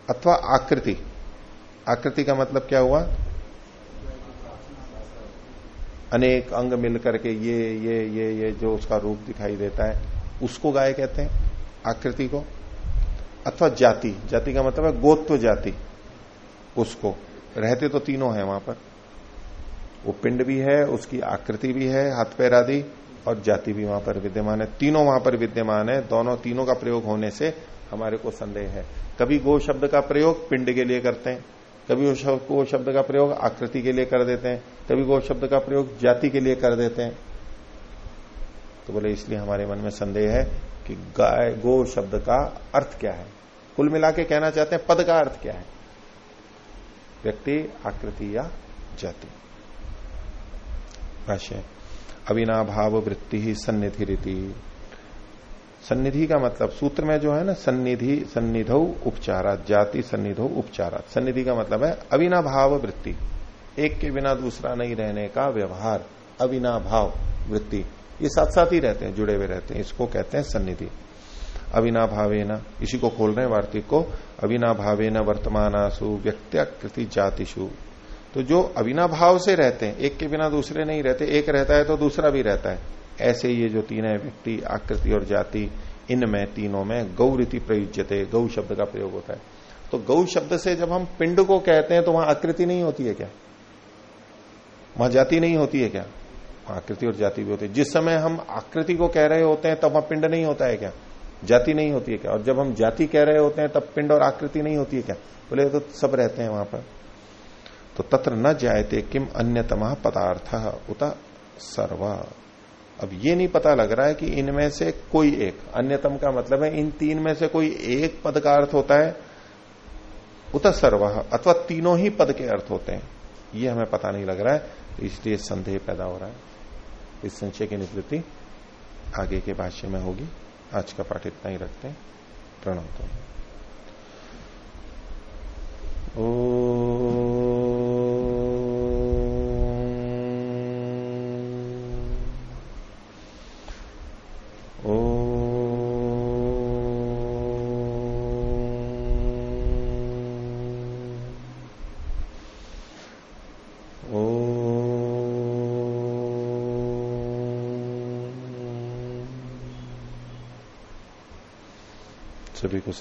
अथवा आकृति। आकृति का मतलब क्या हुआ? अनेक अंग मिलकर के ये ये ये ये जो उसका रूप दिखाई देता है, उसको गाय कहते हैं, आकृति को। अथवा जाति। जाति का मतलब है गोत्व जाति, उसको। रहते तो तीनों है वहाँ पर। वो पिंड भी है, उसकी आकृति भी है, हाथ पैर आदि, और जाति भी वहाँ पर विद्यमान है। तीनों वहाँ पर विद्यमान है, दोनों, तीनों का प्रयोग होने से हमारे को संदेह है। कभी गो शब्द का प्रयोग पिंड के लिए करते हैं, कभी गो शब्द का प्रयोग आकृति के लिए कर देते हैं, कभी गो शब्द का प्रयोग जाति के लिए कर देते हैं। तो बोले, इसलिए हमारे मन में संदेह है कि गाय, गो शब्द का अर्थ क्या है? कुल मिला के कहना चाहते हैं, पद का अर्थ क्या है? व्यक्ति, आकृति या जाति। भाष्य अविनाभाव वृत्ति ही सन्निधि रीति सन्निधि का मतलब सूत्र में जो है ना, सन्निधि, सन्निध उपचारा जाति सन्निधो उपचारा सन्निधि का मतलब है अविनाभाव वृत्ति। एक के बिना दूसरा नहीं रहने का व्यवहार, अविनाभाव वृत्ति। ये साथ साथ ही रहते हैं, जुड़े हुए रहते हैं, इसको कहते हैं सन्निधि। अविना भावे न इसी को खोल रहे हैं वार्तिक को अविना भावे न वर्तमानासु व्यक्त्याकृति जातिशु तो जो अविनाभाव से रहते हैं, एक के बिना दूसरे नहीं रहते, एक रहता है तो दूसरा भी रहता है। ऐसे ये जो तीन है, व्यक्ति, आकृति और जाति, इनमें, तीनों में गौ रीति प्रयुज्यते, गौ शब्द का प्रयोग होता है। तो गौ शब्द से जब हम पिंड को कहते हैं तो वहाँ आकृति नहीं होती है क्या? वहाँ जाति नहीं होती है क्या? आकृति और जाति भी होती है। जिस समय हम आकृति को कह रहे होते हैं, तब वहाँ पिंड नहीं होता है क्या? जाति नहीं होती है क्या? और जब हम जाति कह रहे होते हैं, तब पिंड और आकृति नहीं होती है क्या? बोले तो सब रहते हैं वहाँ पर। तो तत्र न जायते किम अन्यतम पदार्थ, उत सर्व। अब ये नहीं पता लग रहा है कि इनमें से कोई एक, अन्यतम का मतलब है इन तीन में से कोई एक पद का अर्थ होता है, उत सर्व, अथवा तीनों ही पद के अर्थ होते हैं। ये हमें पता नहीं लग रहा है तो इसलिए संदेह पैदा हो रहा है। इस संशय की निवृत्ति आगे के भाष्य में होगी। आज का पाठ इतना ही रखते हैं। प्रणव तो। ओ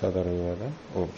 साधारण ओम